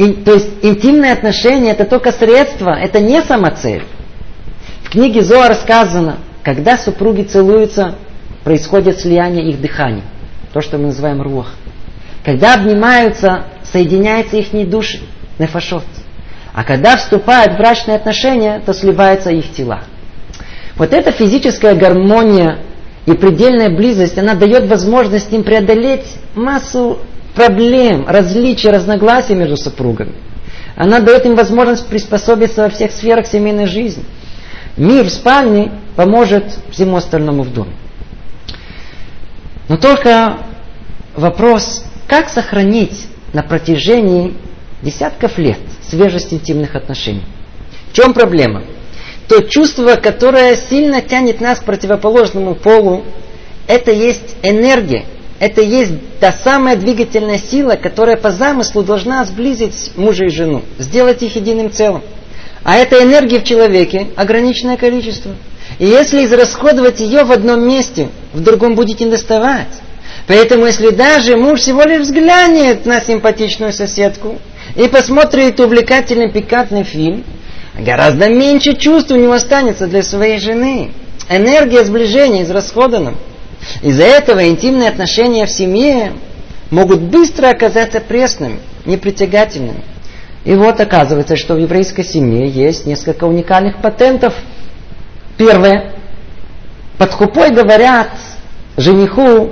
И, то есть интимные отношения это только средство, это не самоцель. В книге Зоа сказано, когда супруги целуются, происходит слияние их дыханий. То, что мы называем рух. Когда обнимаются, соединяются их души, нефашот. А когда вступают в брачные отношения, то сливаются их тела. Вот эта физическая гармония и предельная близость, она дает возможность им преодолеть массу проблем, различий, разногласий между супругами. Она дает им возможность приспособиться во всех сферах семейной жизни. Мир в спальне поможет всему остальному в доме. Но только вопрос, как сохранить на протяжении десятков лет свежесть интимных отношений. В чем проблема? То чувство, которое сильно тянет нас к противоположному полу, это есть энергия, это есть та самая двигательная сила, которая по замыслу должна сблизить мужа и жену, сделать их единым целым. А этой энергии в человеке ограниченное количество. И если израсходовать ее в одном месте, в другом будете доставать. Поэтому если даже муж всего лишь взглянет на симпатичную соседку и посмотрит увлекательный пикантный фильм, гораздо меньше чувств у него останется для своей жены. Энергия сближения израсходана. Из-за этого интимные отношения в семье могут быстро оказаться пресными, непритягательными. И вот оказывается, что в еврейской семье есть несколько уникальных патентов. Первое. Под хупой говорят жениху,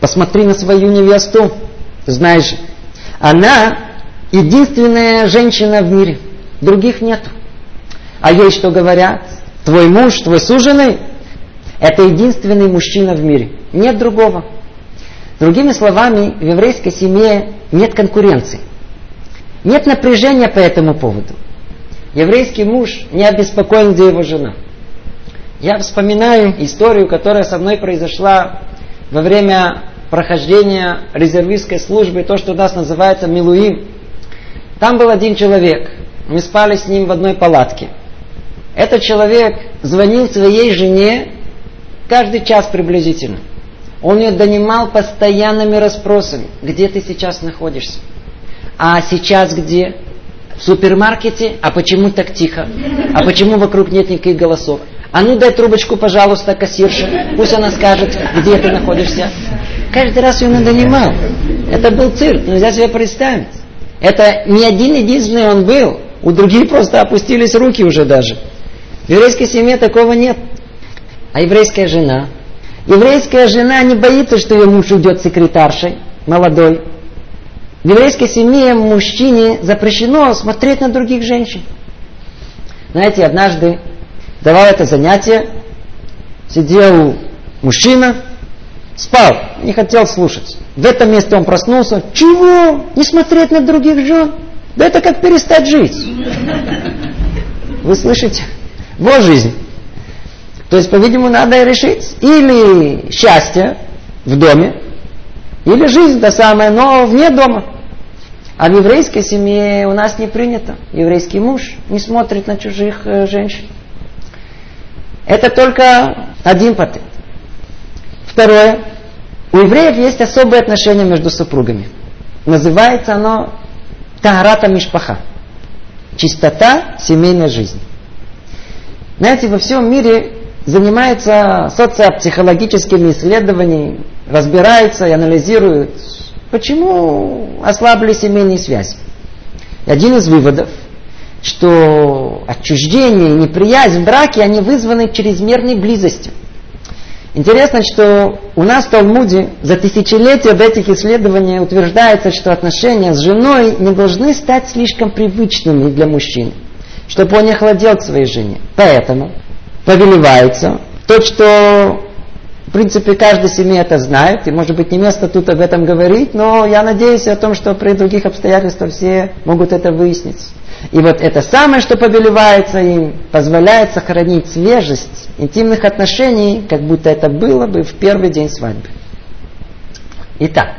посмотри на свою невесту, знаешь, она единственная женщина в мире, других нет. А ей что говорят? Твой муж, твой суженый, это единственный мужчина в мире. Нет другого. Другими словами, в еврейской семье нет конкуренции. Нет напряжения по этому поводу. Еврейский муж не обеспокоен, где его жена. Я вспоминаю историю, которая со мной произошла во время прохождения резервистской службы, то, что у нас называется Милуим. Там был один человек. Мы спали с ним в одной палатке. Этот человек звонил своей жене Каждый час приблизительно. Он ее донимал постоянными расспросами. Где ты сейчас находишься? А сейчас где? В супермаркете? А почему так тихо? А почему вокруг нет никаких голосов? А ну дай трубочку, пожалуйста, кассирше. Пусть она скажет, где ты находишься. Каждый раз ее надонимал. Это был цирк, нельзя себе представить. Это не один единственный он был. У других просто опустились руки уже даже. В еврейской семье такого нет. А еврейская жена? Еврейская жена не боится, что ее муж уйдет секретаршей, молодой. В еврейской семье мужчине запрещено смотреть на других женщин. Знаете, однажды давал это занятие, сидел мужчина, спал, не хотел слушать. В этом месте он проснулся. Чего? Не смотреть на других жен? Да это как перестать жить. Вы слышите? Вот жизнь. То есть, по-видимому, надо решить. Или счастье в доме, или жизнь та самая, но вне дома. А в еврейской семье у нас не принято. Еврейский муж не смотрит на чужих э, женщин. Это только один патент. Второе. У евреев есть особое отношение между супругами. Называется оно Тагарата Мишпаха. Чистота семейной жизни. Знаете, во всем мире занимается социопсихологическими исследованиями, разбирается и анализирует, почему ослабли семейные связи. И один из выводов, что отчуждение и неприязнь в браке, они вызваны чрезмерной близостью. Интересно, что у нас в Талмуде за тысячелетия до этих исследований утверждается, что отношения с женой не должны стать слишком привычными для мужчины, чтобы он не охладел к своей жене. Поэтому повелевается, тот, что В принципе, каждая семья это знает, и может быть не место тут об этом говорить, но я надеюсь о том, что при других обстоятельствах все могут это выяснить. И вот это самое, что повелевается им, позволяет сохранить свежесть интимных отношений, как будто это было бы в первый день свадьбы. Итак,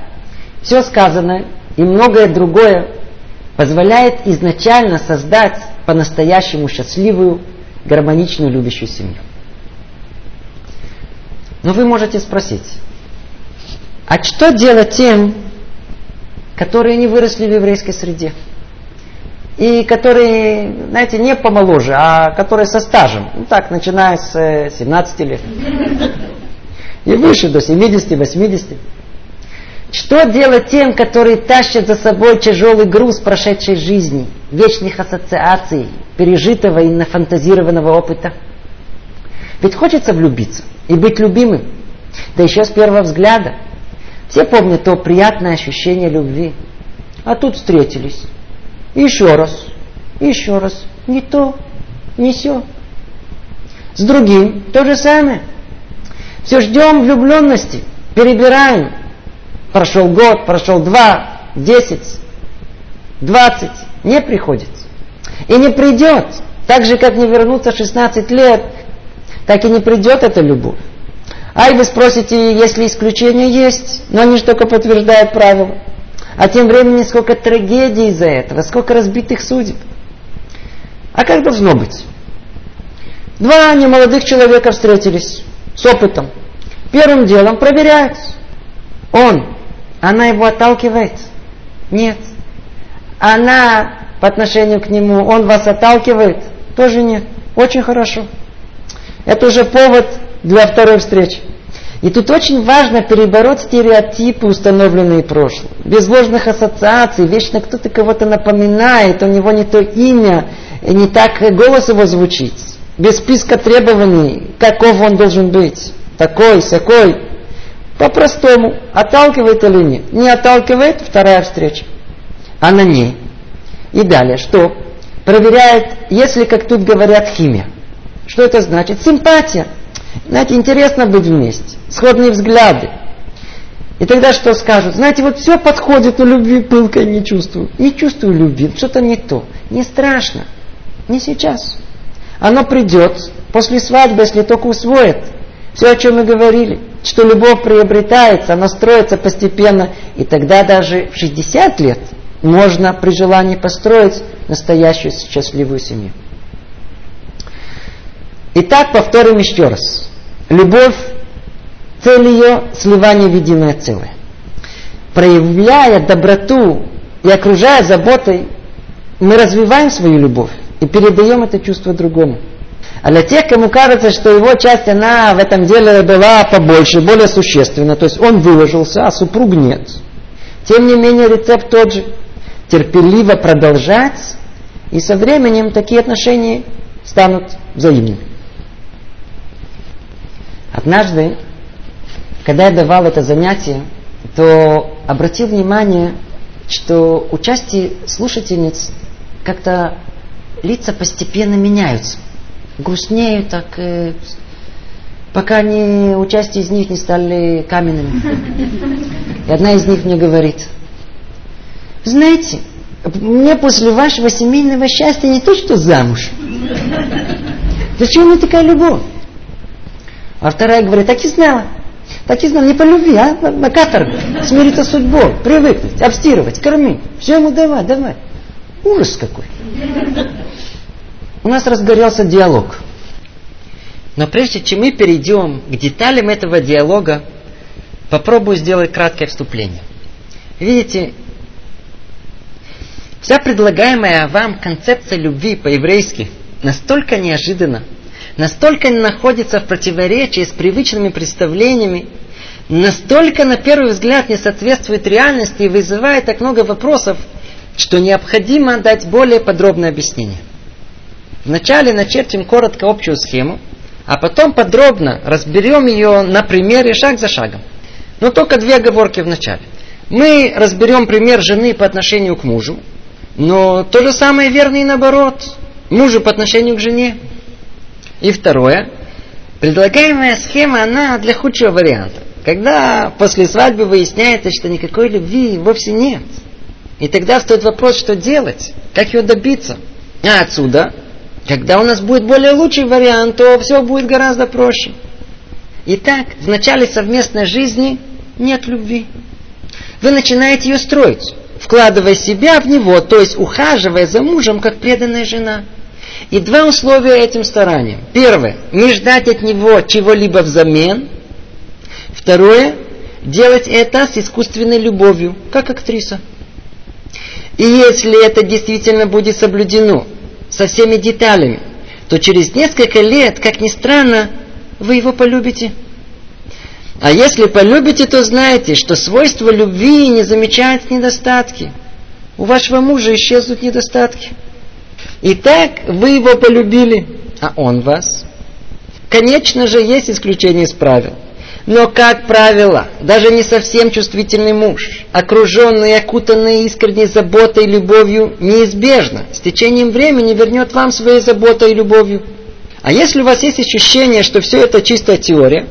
все сказанное и многое другое позволяет изначально создать по-настоящему счастливую, гармоничную, любящую семью. Но вы можете спросить, а что делать тем, которые не выросли в еврейской среде? И которые, знаете, не помоложе, а которые со стажем. Ну так, начиная с 17 лет. И выше, до 70-80. Что делать тем, которые тащат за собой тяжелый груз прошедшей жизни, вечных ассоциаций, пережитого и нафантазированного опыта? Ведь хочется влюбиться и быть любимым. Да еще с первого взгляда. Все помнят то приятное ощущение любви. А тут встретились. Еще раз. Еще раз. Не то, не все. С другим то же самое. Все ждем влюбленности. Перебираем. Прошел год, прошел два, десять, двадцать. Не приходит. И не придет. Так же, как не вернуться 16 лет так и не придет эта любовь. Ай, вы спросите, если исключения есть, но они же только подтверждают правила. А тем временем сколько трагедий из-за этого, сколько разбитых судеб. А как должно быть? Два немолодых человека встретились с опытом. Первым делом проверяют. Он, она его отталкивает? Нет. Она по отношению к нему, он вас отталкивает? Тоже нет. Очень хорошо. Это уже повод для второй встречи. И тут очень важно перебороть стереотипы, установленные прошлым. Без ложных ассоциаций, вечно кто-то кого-то напоминает, у него не то имя, не так голос его звучит. Без списка требований, каков он должен быть. Такой, сякой. По-простому, отталкивает или нет. Не отталкивает, вторая встреча. А на ней. И далее, что? Проверяет, если, как тут говорят, химия. Что это значит? Симпатия. Знаете, интересно быть вместе. Сходные взгляды. И тогда что скажут? Знаете, вот все подходит, но любви пылкой не чувствую. Не чувствую любви, что-то не то. Не страшно. Не сейчас. Оно придет после свадьбы, если только усвоит. Все, о чем мы говорили. Что любовь приобретается, она строится постепенно. И тогда даже в 60 лет можно при желании построить настоящую счастливую семью. Итак, повторим еще раз. Любовь, цель ее – сливание в единое целое. Проявляя доброту и окружая заботой, мы развиваем свою любовь и передаем это чувство другому. А для тех, кому кажется, что его часть, она в этом деле была побольше, более существенна, то есть он выложился, а супруг нет. Тем не менее, рецепт тот же. Терпеливо продолжать, и со временем такие отношения станут взаимными. Однажды, когда я давал это занятие, то обратил внимание, что у слушательниц как-то лица постепенно меняются. Грустнеют так, э, пока они, у части из них не стали каменными. И одна из них мне говорит, знаете, мне после вашего семейного счастья не то, что замуж. Зачем мне такая любовь? А вторая говорит, так и знала. Так и знала, не по любви, а на, на каторгу. Смириться с судьбой, привыкнуть, обстирывать, кормить. Все ему давать, давай. Ужас какой. У нас разгорелся диалог. Но прежде чем мы перейдем к деталям этого диалога, попробую сделать краткое вступление. Видите, вся предлагаемая вам концепция любви по-еврейски настолько неожиданна, настолько находится в противоречии с привычными представлениями, настолько на первый взгляд не соответствует реальности и вызывает так много вопросов, что необходимо дать более подробное объяснение. Вначале начертим коротко общую схему, а потом подробно разберем ее на примере шаг за шагом. Но только две оговорки в начале. Мы разберем пример жены по отношению к мужу, но то же самое верно и наоборот. Мужу по отношению к жене. И второе, Предлагаемая схема, она для худшего варианта. Когда после свадьбы выясняется, что никакой любви вовсе нет. И тогда стоит вопрос, что делать, как ее добиться. А отсюда, когда у нас будет более лучший вариант, то все будет гораздо проще. Итак, в начале совместной жизни нет любви. Вы начинаете ее строить, вкладывая себя в него, то есть ухаживая за мужем, как преданная жена. И два условия этим стараниям. Первое. Не ждать от него чего-либо взамен. Второе. Делать это с искусственной любовью, как актриса. И если это действительно будет соблюдено со всеми деталями, то через несколько лет, как ни странно, вы его полюбите. А если полюбите, то знаете, что свойство любви не замечает недостатки. У вашего мужа исчезнут недостатки. Итак, вы его полюбили, а он вас. Конечно же, есть исключение из правил. Но, как правило, даже не совсем чувствительный муж, окруженный и окутанный искренней заботой и любовью, неизбежно с течением времени вернет вам своей заботой и любовью. А если у вас есть ощущение, что все это чистая теория,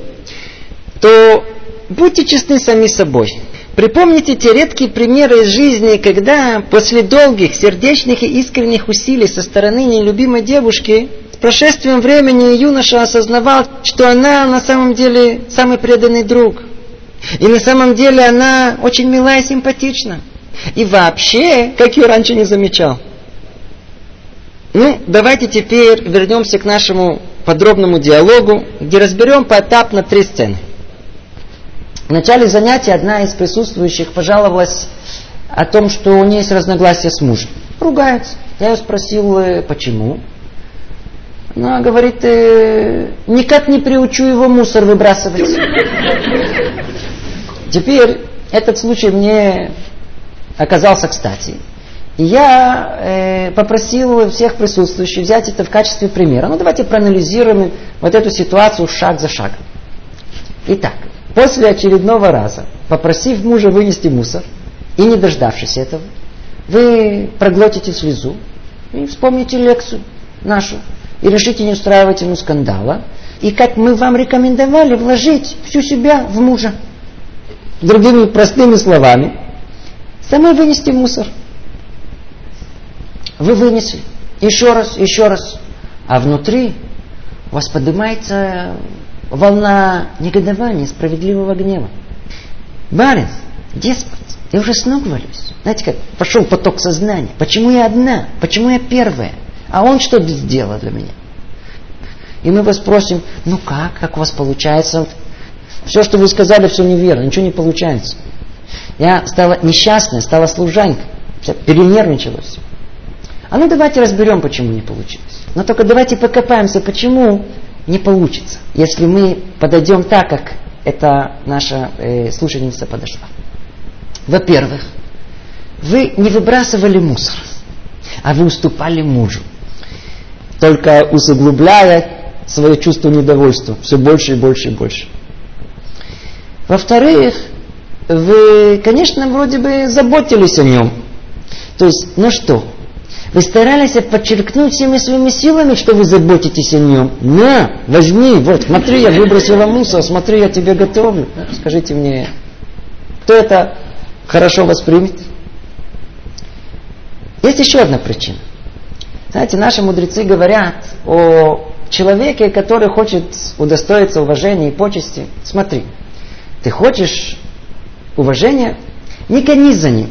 то будьте честны сами собой. Припомните те редкие примеры из жизни, когда после долгих, сердечных и искренних усилий со стороны нелюбимой девушки, с прошествием времени юноша осознавал, что она на самом деле самый преданный друг. И на самом деле она очень милая и симпатична. И вообще, как ее раньше не замечал. Ну, давайте теперь вернемся к нашему подробному диалогу, где разберем поэтапно три сцены. В начале занятия одна из присутствующих пожаловалась о том, что у нее есть разногласия с мужем. Ругается. Я ее спросил, почему. Она говорит, э, никак не приучу его мусор выбрасывать. Теперь этот случай мне оказался кстати. И я э, попросил всех присутствующих взять это в качестве примера. Ну давайте проанализируем вот эту ситуацию шаг за шагом. Итак, после очередного раза, попросив мужа вынести мусор, и не дождавшись этого, вы проглотите слезу и вспомните лекцию нашу, и решите не устраивать ему скандала, и как мы вам рекомендовали, вложить всю себя в мужа. Другими простыми словами, самой вынести мусор. Вы вынесли. Еще раз, еще раз. А внутри у вас поднимается волна негодования, справедливого гнева. Барин, деспот, я уже с ног валюсь. Знаете как, пошел поток сознания. Почему я одна? Почему я первая? А он что сделал для меня? И мы вас спросим, ну как, как у вас получается? Все, что вы сказали, все неверно, ничего не получается. Я стала несчастной, стала служанкой. Перенервничалась. А ну давайте разберем, почему не получилось. Но только давайте покопаемся, почему не получится, если мы подойдем так, как эта наша э, слушательница подошла. Во-первых, вы не выбрасывали мусор, а вы уступали мужу, только усугубляя свое чувство недовольства все больше и больше и больше. Во-вторых, вы, конечно, вроде бы заботились о нем. То есть, ну что, вы старались подчеркнуть всеми своими силами, что вы заботитесь о нем. На, возьми, вот, смотри, я выбросила мусор, смотри, я тебе готовлю. Скажите мне, кто это хорошо воспримет? Есть еще одна причина. Знаете, наши мудрецы говорят о человеке, который хочет удостоиться уважения и почести. Смотри, ты хочешь уважения, не гонись за ним.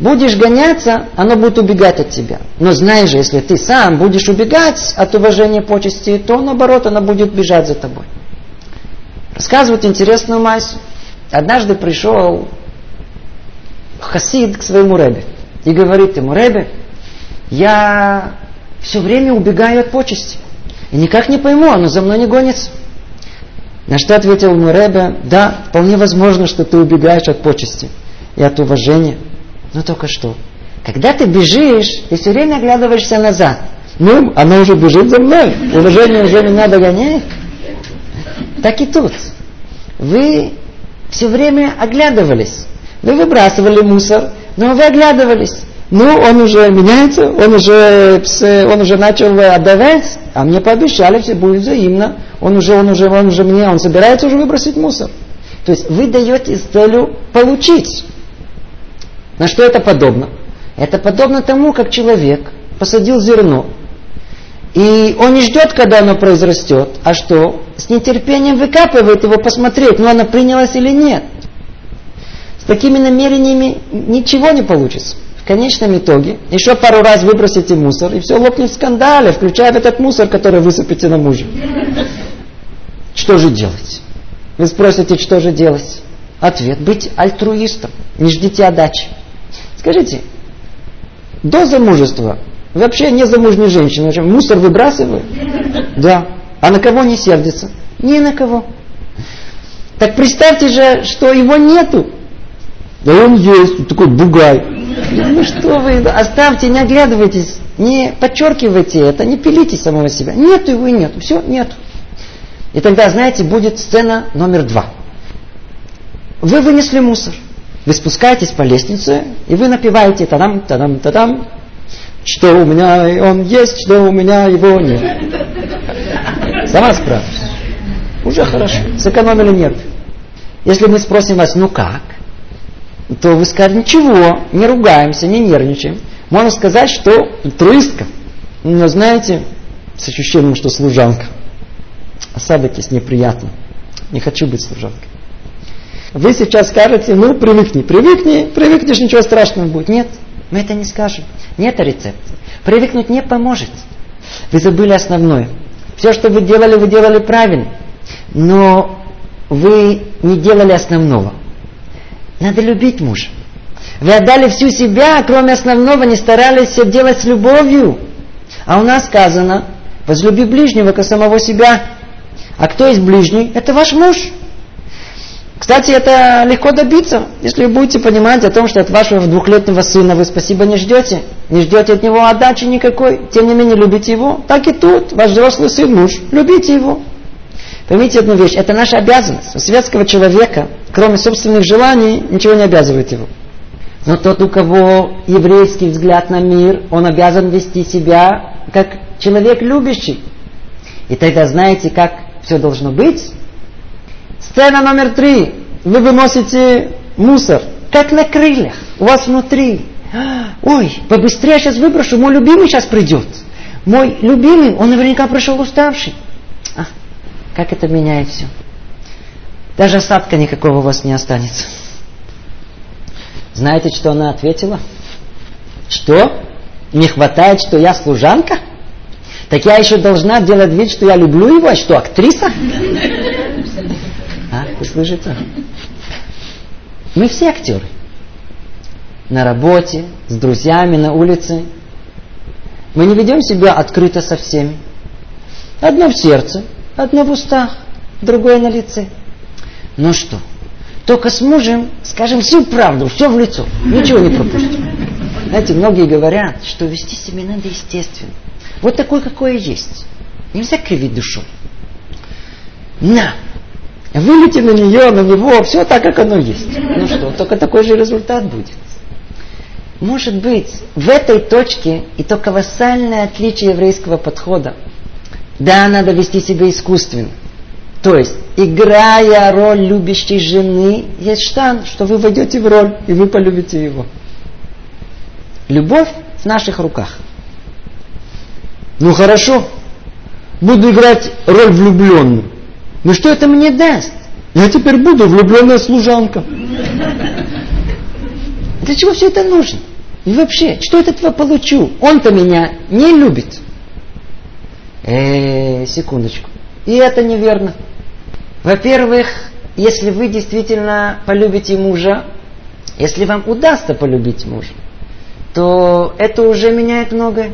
Будешь гоняться, оно будет убегать от тебя. Но знай же, если ты сам будешь убегать от уважения почести, то наоборот, оно будет бежать за тобой. Рассказывают интересную массу. Однажды пришел хасид к своему ребе и говорит ему, ребе, я все время убегаю от почести. И никак не пойму, оно за мной не гонится. На что ответил ему Ребе, да, вполне возможно, что ты убегаешь от почести и от уважения. Но только что, когда ты бежишь, ты все время оглядываешься назад. Ну, оно уже бежит за мной. Уважение уже меня догоняет. Так и тут. Вы все время оглядывались. Вы выбрасывали мусор, но вы оглядывались. Ну, он уже меняется, он уже, он уже начал отдавать, а мне пообещали, все будет взаимно. он уже, он уже, он уже мне, он собирается уже выбросить мусор. То есть вы даете с целью получить. На что это подобно? Это подобно тому, как человек посадил зерно, и он не ждет, когда оно произрастет, а что? С нетерпением выкапывает его посмотреть, ну оно принялось или нет. С такими намерениями ничего не получится. В конечном итоге еще пару раз выбросите мусор, и все лопнет в скандале, включая этот мусор, который высыпите на мужа. Что же делать? Вы спросите, что же делать? Ответ – быть альтруистом. Не ждите отдачи. Скажите, до замужества вообще не замужней женщины, вообще мусор выбрасывают? Да. А на кого не сердится? Ни на кого. Так представьте же, что его нету. Да он есть, такой бугай. Ну что вы, оставьте, не оглядывайтесь, не подчеркивайте это, не пилите самого себя. Нету его и нету, все, нету. И тогда, знаете, будет сцена номер два. Вы вынесли мусор. Вы спускаетесь по лестнице, и вы напиваете тадам, тадам, тадам, что у меня он есть, что у меня его нет. Сама справишься. Уже хорошо. Сэкономили нет. Если мы спросим вас, ну как? То вы скажете, ничего, не ругаемся, не нервничаем. Можно сказать, что туристка. Но знаете, с ощущением, что служанка. Осадок неприятно. Не хочу быть служанкой. Вы сейчас скажете, ну привыкни, привыкни, привыкнешь, ничего страшного будет. Нет, мы это не скажем. Нет рецепта. Привыкнуть не поможет. Вы забыли основное. Все, что вы делали, вы делали правильно. Но вы не делали основного. Надо любить мужа. Вы отдали всю себя, а кроме основного не старались все делать с любовью. А у нас сказано, возлюби ближнего, как самого себя. А кто есть ближний? Это ваш муж. Кстати, это легко добиться, если вы будете понимать о том, что от вашего двухлетнего сына вы спасибо не ждете, не ждете от него отдачи никакой, тем не менее любите его. Так и тут, ваш взрослый сын, муж, любите его. Поймите одну вещь, это наша обязанность. У светского человека, кроме собственных желаний, ничего не обязывает его. Но тот, у кого еврейский взгляд на мир, он обязан вести себя как человек любящий. И тогда знаете, как все должно быть? Сцена номер три. Вы выносите мусор, как на крыльях, у вас внутри. Ой, побыстрее сейчас выброшу, мой любимый сейчас придет. Мой любимый, он наверняка пришел уставший. Как это меняет все. Даже осадка никакого у вас не останется. Знаете, что она ответила? Что? Не хватает, что я служанка? Так я еще должна делать вид, что я люблю его, а что, актриса? А? Вы слышите? Мы все актеры. На работе, с друзьями, на улице. Мы не ведем себя открыто со всеми. Одно в сердце, одно в устах, другое на лице. Ну что, только с мужем скажем всю правду, все в лицо, ничего не пропустим. Знаете, многие говорят, что вести себя надо естественно. Вот такой, какой есть. Нельзя кривить душой. На, Вылети на нее, на него, все так, как оно есть. Ну что, только такой же результат будет. Может быть, в этой точке и то колоссальное отличие еврейского подхода. Да, надо вести себя искусственно. То есть, играя роль любящей жены, есть штан, что вы войдете в роль, и вы полюбите его. Любовь в наших руках. Ну хорошо, буду играть роль влюбленную. Но что это мне даст? Я теперь буду влюбленная служанка. Для чего все это нужно? И вообще, что от этого получу? Он-то меня не любит. Э, секундочку. И это неверно. Во-первых, если вы действительно полюбите мужа, если вам удастся полюбить мужа, то это уже меняет многое.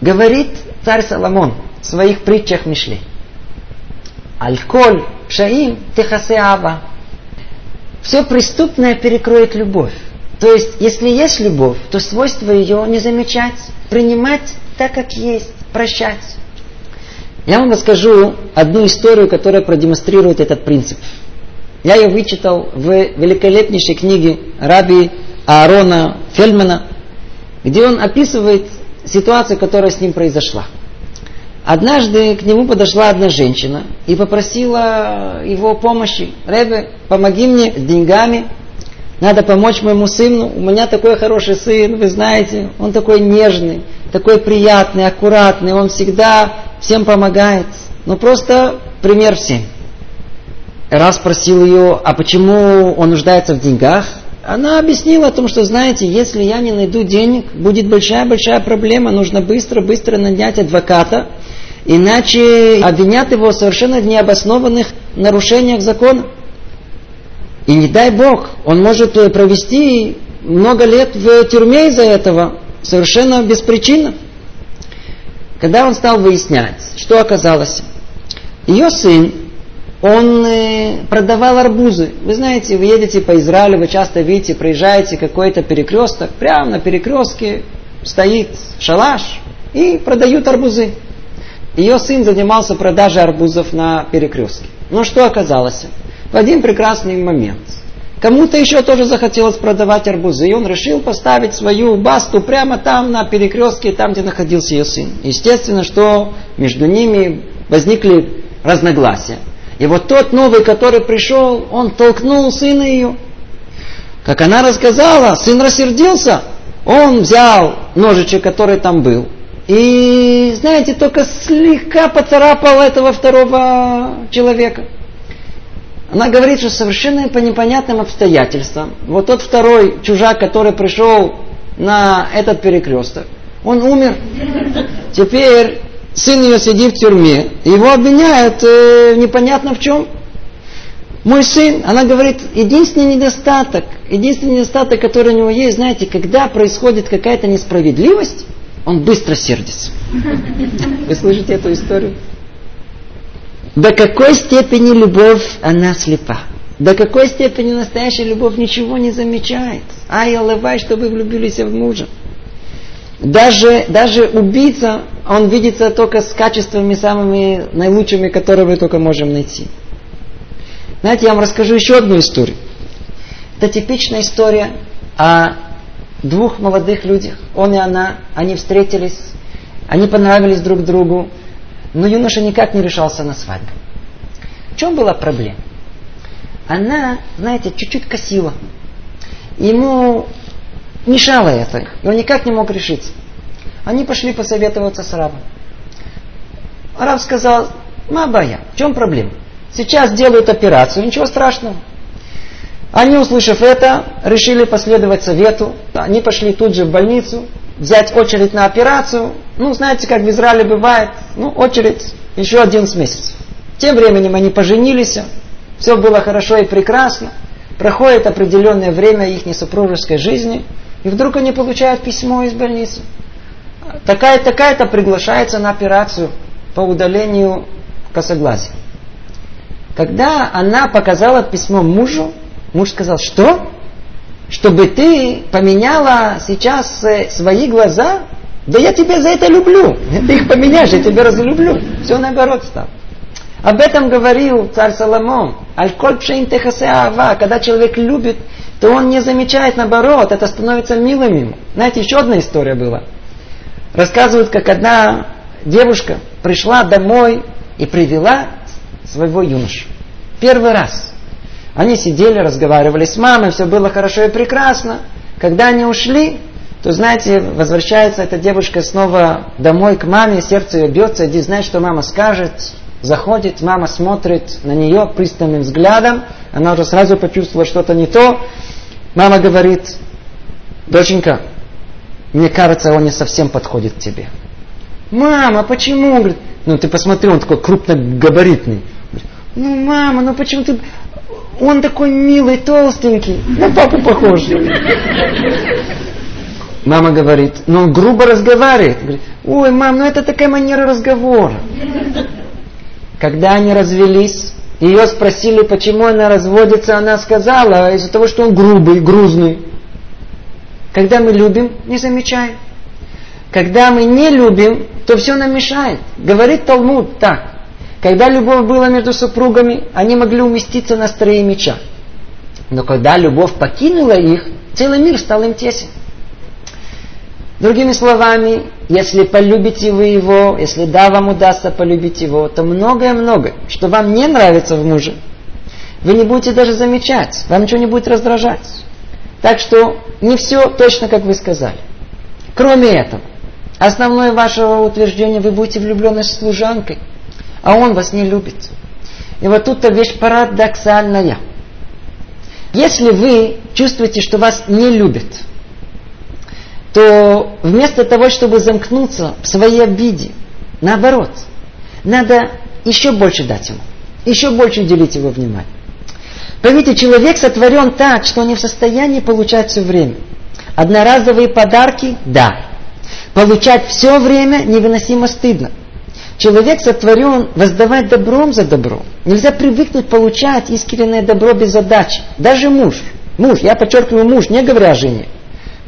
Говорит царь Соломон в своих притчах Мишлей. Аль-коль, пшаим, техасе ава. Все преступное перекроет любовь. То есть, если есть любовь, то свойство ее не замечать, принимать так, как есть, прощать. Я вам расскажу одну историю, которая продемонстрирует этот принцип. Я ее вычитал в великолепнейшей книге Раби Аарона Фельдмана, где он описывает ситуацию, которая с ним произошла. Однажды к нему подошла одна женщина и попросила его помощи. Ребе, помоги мне с деньгами, надо помочь моему сыну. У меня такой хороший сын, вы знаете, он такой нежный, такой приятный, аккуратный, он всегда всем помогает. Ну просто пример всем. Раз спросил ее, а почему он нуждается в деньгах? Она объяснила о том, что, знаете, если я не найду денег, будет большая-большая проблема, нужно быстро-быстро нанять адвоката, иначе обвинят его совершенно в необоснованных нарушениях закона. И не дай Бог, он может э, провести много лет в тюрьме из-за этого, совершенно без причины. Когда он стал выяснять, что оказалось, ее сын, он э, продавал арбузы. Вы знаете, вы едете по Израилю, вы часто видите, проезжаете какой-то перекресток, прямо на перекрестке стоит шалаш и продают арбузы. Ее сын занимался продажей арбузов на перекрестке. Но что оказалось? В один прекрасный момент. Кому-то еще тоже захотелось продавать арбузы, и он решил поставить свою басту прямо там, на перекрестке, там, где находился ее сын. Естественно, что между ними возникли разногласия. И вот тот новый, который пришел, он толкнул сына ее. Как она рассказала, сын рассердился. Он взял ножичек, который там был, и, знаете, только слегка поцарапал этого второго человека. Она говорит, что совершенно по непонятным обстоятельствам, вот тот второй чужак, который пришел на этот перекресток, он умер. Теперь сын ее сидит в тюрьме, его обвиняют э, непонятно в чем. Мой сын, она говорит, единственный недостаток, единственный недостаток, который у него есть, знаете, когда происходит какая-то несправедливость, он быстро сердится. Вы слышите эту историю? До какой степени любовь, она слепа. До какой степени настоящая любовь ничего не замечает. Ай, алывай, что вы влюбились в мужа. Даже, даже убийца, он видится только с качествами самыми наилучшими, которые мы только можем найти. Знаете, я вам расскажу еще одну историю. Это типичная история о двух молодых людях. Он и она, они встретились, они понравились друг другу, но юноша никак не решался на свадьбу. В чем была проблема? Она, знаете, чуть-чуть косила. Ему мешало это, и он никак не мог решиться. Они пошли посоветоваться с Равом. Рав сказал, Мабая, в чем проблема? Сейчас делают операцию, ничего страшного. Они, услышав это, решили последовать совету. Они пошли тут же в больницу, взять очередь на операцию. Ну, знаете, как в Израиле бывает, ну, очередь еще 11 месяцев. Тем временем они поженились, все было хорошо и прекрасно. Проходит определенное время их несупружеской жизни, и вдруг они получают письмо из больницы. Такая-то такая приглашается на операцию по удалению косоглазия. Когда она показала письмо мужу, муж сказал, что? Чтобы ты поменяла сейчас э, свои глаза, да я тебя за это люблю. Ты их поменяешь, я тебя разлюблю. Все наоборот стало. Об этом говорил царь Соломон. Аль-коль пшейн. Когда человек любит, то он не замечает, наоборот, это становится милым ему. Знаете, еще одна история была. Рассказывают, как одна девушка пришла домой и привела своего юношу. Первый раз. Они сидели, разговаривали с мамой, все было хорошо и прекрасно. Когда они ушли, то, знаете, возвращается эта девушка снова домой к маме, сердце ее бьется, иди знает, что мама скажет. Заходит, мама смотрит на нее пристальным взглядом, она уже сразу почувствовала что-то не то. Мама говорит, доченька, мне кажется, он не совсем подходит тебе. Мама, почему? Говорит, ну ты посмотри, он такой крупногабаритный. Ну, мама, ну почему ты... Он такой милый, толстенький, на папу похож. Мама говорит, ну он грубо разговаривает. Говорит, ой, мам, ну это такая манера разговора. Когда они развелись, ее спросили, почему она разводится, она сказала, из-за того, что он грубый, грузный. Когда мы любим, не замечаем. Когда мы не любим, то все нам мешает. Говорит Талмуд так. Когда любовь была между супругами, они могли уместиться на строе меча. Но когда любовь покинула их, целый мир стал им тесен. Другими словами, если полюбите вы его, если да, вам удастся полюбить его, то многое-многое, что вам не нравится в муже, вы не будете даже замечать, вам ничего не будет раздражать. Так что не все точно, как вы сказали. Кроме этого, основное вашего утверждения, вы будете влюблены с служанкой, а он вас не любит. И вот тут-то вещь парадоксальная. Если вы чувствуете, что вас не любят, то вместо того, чтобы замкнуться в своей обиде, наоборот, надо еще больше дать ему, еще больше уделить его внимание. Поймите, человек сотворен так, что он не в состоянии получать все время. Одноразовые подарки – да. Получать все время невыносимо стыдно. Человек сотворен воздавать добром за добро. Нельзя привыкнуть получать искреннее добро без задачи. Даже муж. Муж, я подчеркиваю муж, не говоря о жене.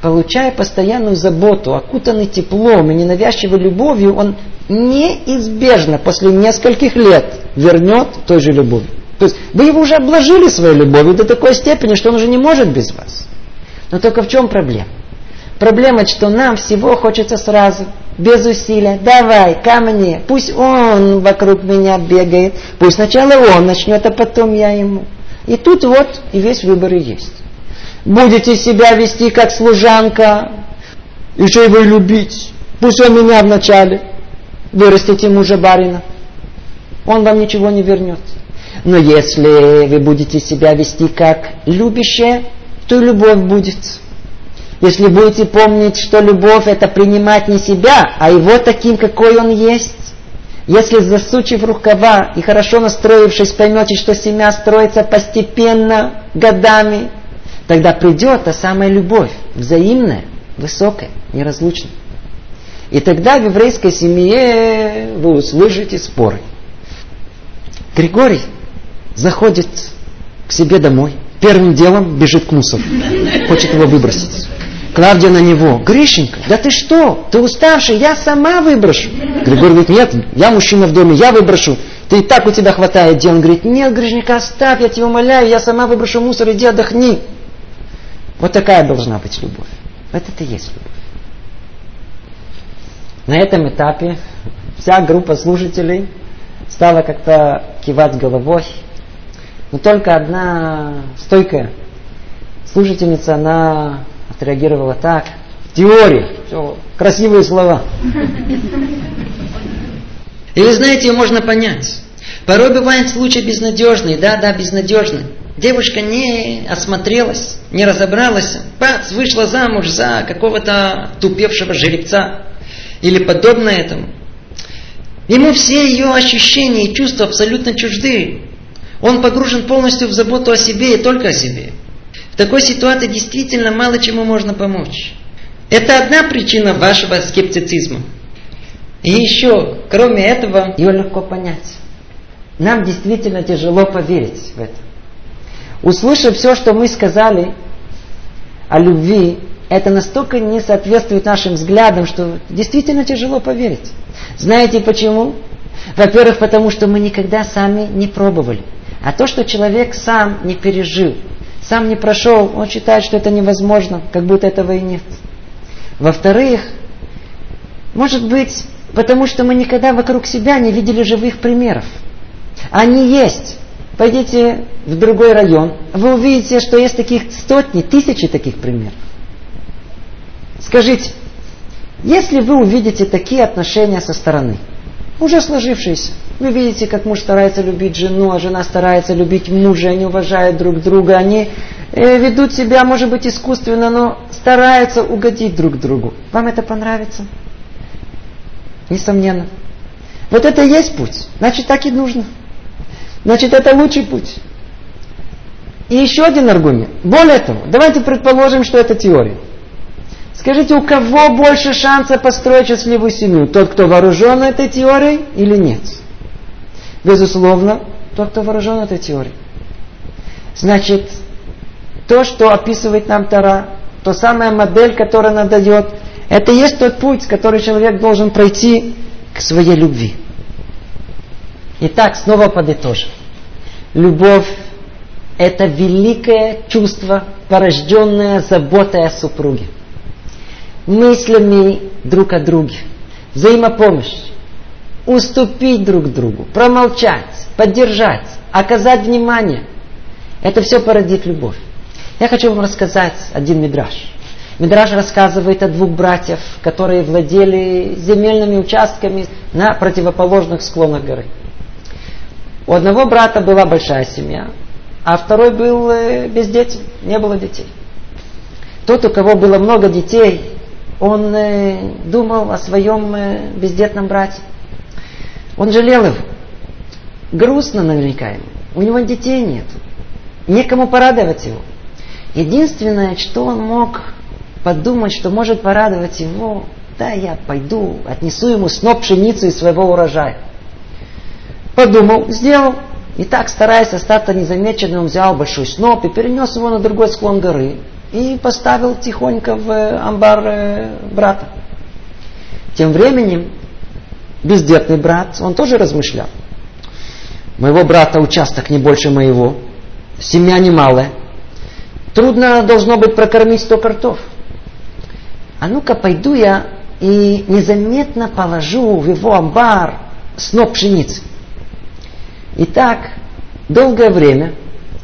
Получая постоянную заботу, окутанный теплом и ненавязчивой любовью, он неизбежно после нескольких лет вернет той же любовью. То есть вы его уже обложили своей любовью до такой степени, что он уже не может без вас. Но только в чем проблема? Проблема, что нам всего хочется сразу, без усилия. Давай, ко мне. Пусть он вокруг меня бегает. Пусть сначала он начнет, а потом я ему. И тут вот и весь выбор и есть. Будете себя вести как служанка, еще его любить. Пусть он меня вначале. Вырастите мужа барина. Он вам ничего не вернет. Но если вы будете себя вести как любящая, то и любовь будет. Если будете помнить, что любовь это принимать не себя, а его таким, какой он есть, если засучив рукава и хорошо настроившись, поймете, что семья строится постепенно, годами, тогда придет та самая любовь, взаимная, высокая, неразлучная. И тогда в еврейской семье вы услышите споры. Григорий заходит к себе домой, первым делом бежит к мусору, хочет его выбросить. Клавдия на него, Гришенька, да ты что, ты уставший, я сама выброшу. Григорий говорит, нет, я мужчина в доме, я выброшу. Ты и так у тебя хватает дел. Он говорит, нет, Гришенька, оставь, я тебя умоляю, я сама выброшу мусор, иди отдохни. Вот такая должна быть любовь. Вот это и есть любовь. На этом этапе вся группа слушателей стала как-то кивать головой, но только одна стойкая служительница, она отреагировала так. Теория. Все, красивые слова. И вы знаете, можно понять. Порой бывает случай безнадежный, да, да, безнадежный. Девушка не осмотрелась, не разобралась, бац, вышла замуж за какого-то тупевшего жеребца или подобное этому. Ему все ее ощущения и чувства абсолютно чужды. Он погружен полностью в заботу о себе и только о себе. Такой ситуации действительно мало чему можно помочь. Это одна причина вашего скептицизма. И еще, кроме этого, ее легко понять. Нам действительно тяжело поверить в это. Услышав все, что мы сказали о любви, это настолько не соответствует нашим взглядам, что действительно тяжело поверить. Знаете почему? Во-первых, потому что мы никогда сами не пробовали. А то, что человек сам не пережил, сам не прошел, он считает, что это невозможно, как будто этого и нет. Во-вторых, может быть, потому что мы никогда вокруг себя не видели живых примеров. Они есть. Пойдите в другой район, вы увидите, что есть таких сотни, тысячи таких примеров. Скажите, если вы увидите такие отношения со стороны, уже сложившиеся, вы видите, как муж старается любить жену, а жена старается любить мужа, они уважают друг друга, они э, ведут себя, может быть, искусственно, но стараются угодить друг другу. Вам это понравится? Несомненно. Вот это и есть путь. Значит, так и нужно. Значит, это лучший путь. И еще один аргумент. Более того, давайте предположим, что это теория. Скажите, у кого больше шанса построить счастливую семью? Тот, кто вооружен этой теорией или нет? Безусловно, тот, кто вооружен этой теорией. Значит, то, что описывает нам Тара, то самая модель, которая она дает, это и есть тот путь, который человек должен пройти к своей любви. Итак, снова подытожим. Любовь – это великое чувство, порожденное заботой о супруге. мыслями друг о друге, взаимопомощь, уступить друг другу, промолчать, поддержать, оказать внимание. Это все породит любовь. Я хочу вам рассказать один мидраж. Мидраж рассказывает о двух братьев, которые владели земельными участками на противоположных склонах горы. У одного брата была большая семья, а второй был э, бездетен, не было детей. Тот, у кого было много детей, он э, думал о своем э, бездетном брате. Он жалел его. Грустно наверняка ему. У него детей нет. Некому порадовать его. Единственное, что он мог подумать, что может порадовать его, да, я пойду, отнесу ему сноп пшеницы из своего урожая. Подумал, сделал. И так, стараясь остаться незамеченным, взял большой сноп и перенес его на другой склон горы и поставил тихонько в амбар э, брата. Тем временем бездетный брат, он тоже размышлял. Моего брата участок не больше моего, семья немалая. Трудно должно быть прокормить сто картов. А ну-ка пойду я и незаметно положу в его амбар сноп пшеницы. И так долгое время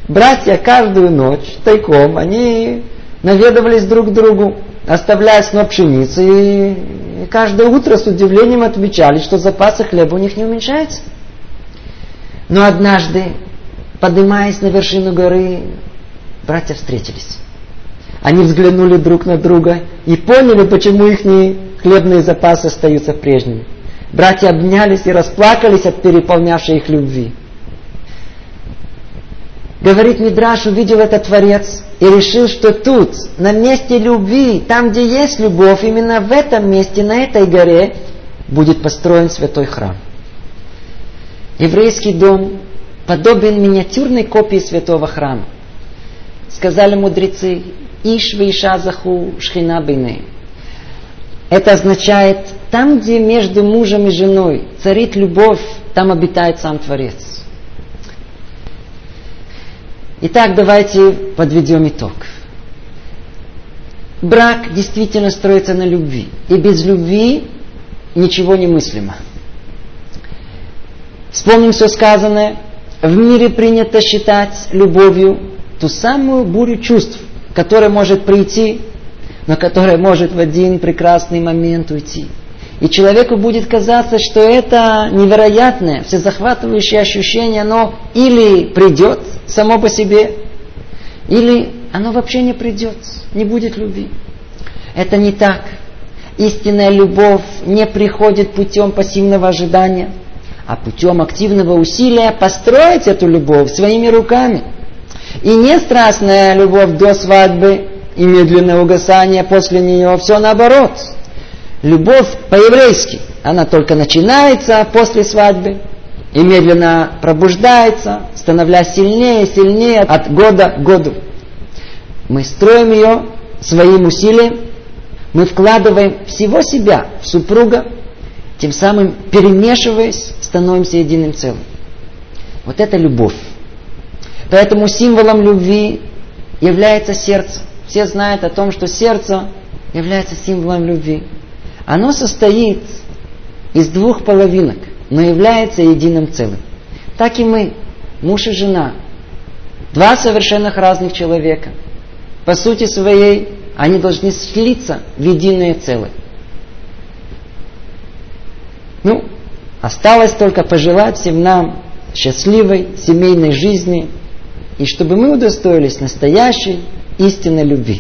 братья каждую ночь тайком, они наведывались друг к другу, оставляя сноп пшеницы, и каждое утро с удивлением отмечали, что запасы хлеба у них не уменьшаются. Но однажды, поднимаясь на вершину горы, братья встретились. Они взглянули друг на друга и поняли, почему их хлебные запасы остаются прежними. Братья обнялись и расплакались от переполнявшей их любви. Говорит Мидраш, увидел этот Творец и решил, что тут, на месте любви, там, где есть любовь, именно в этом месте, на этой горе, будет построен святой храм. Еврейский дом подобен миниатюрной копии святого храма. Сказали мудрецы, Иш вейша заху шхина бейны. Это означает, там, где между мужем и женой царит любовь, там обитает сам Творец. Итак, давайте подведем итог. Брак действительно строится на любви. И без любви ничего не мыслимо. Вспомним все сказанное. В мире принято считать любовью ту самую бурю чувств, которая может прийти, но которая может в один прекрасный момент уйти. И человеку будет казаться, что это невероятное, всезахватывающее ощущение, оно или придет само по себе, или оно вообще не придет, не будет любви. Это не так. Истинная любовь не приходит путем пассивного ожидания, а путем активного усилия построить эту любовь своими руками. И не страстная любовь до свадьбы и медленное угасание после нее, все наоборот – любовь по-еврейски, она только начинается после свадьбы и медленно пробуждается, становляясь сильнее и сильнее от года к году. Мы строим ее своим усилием, мы вкладываем всего себя в супруга, тем самым перемешиваясь, становимся единым целым. Вот это любовь. Поэтому символом любви является сердце. Все знают о том, что сердце является символом любви. Оно состоит из двух половинок, но является единым целым. Так и мы, муж и жена, два совершенно разных человека. По сути своей, они должны слиться в единое целое. Ну, осталось только пожелать всем нам счастливой семейной жизни, и чтобы мы удостоились настоящей истинной любви.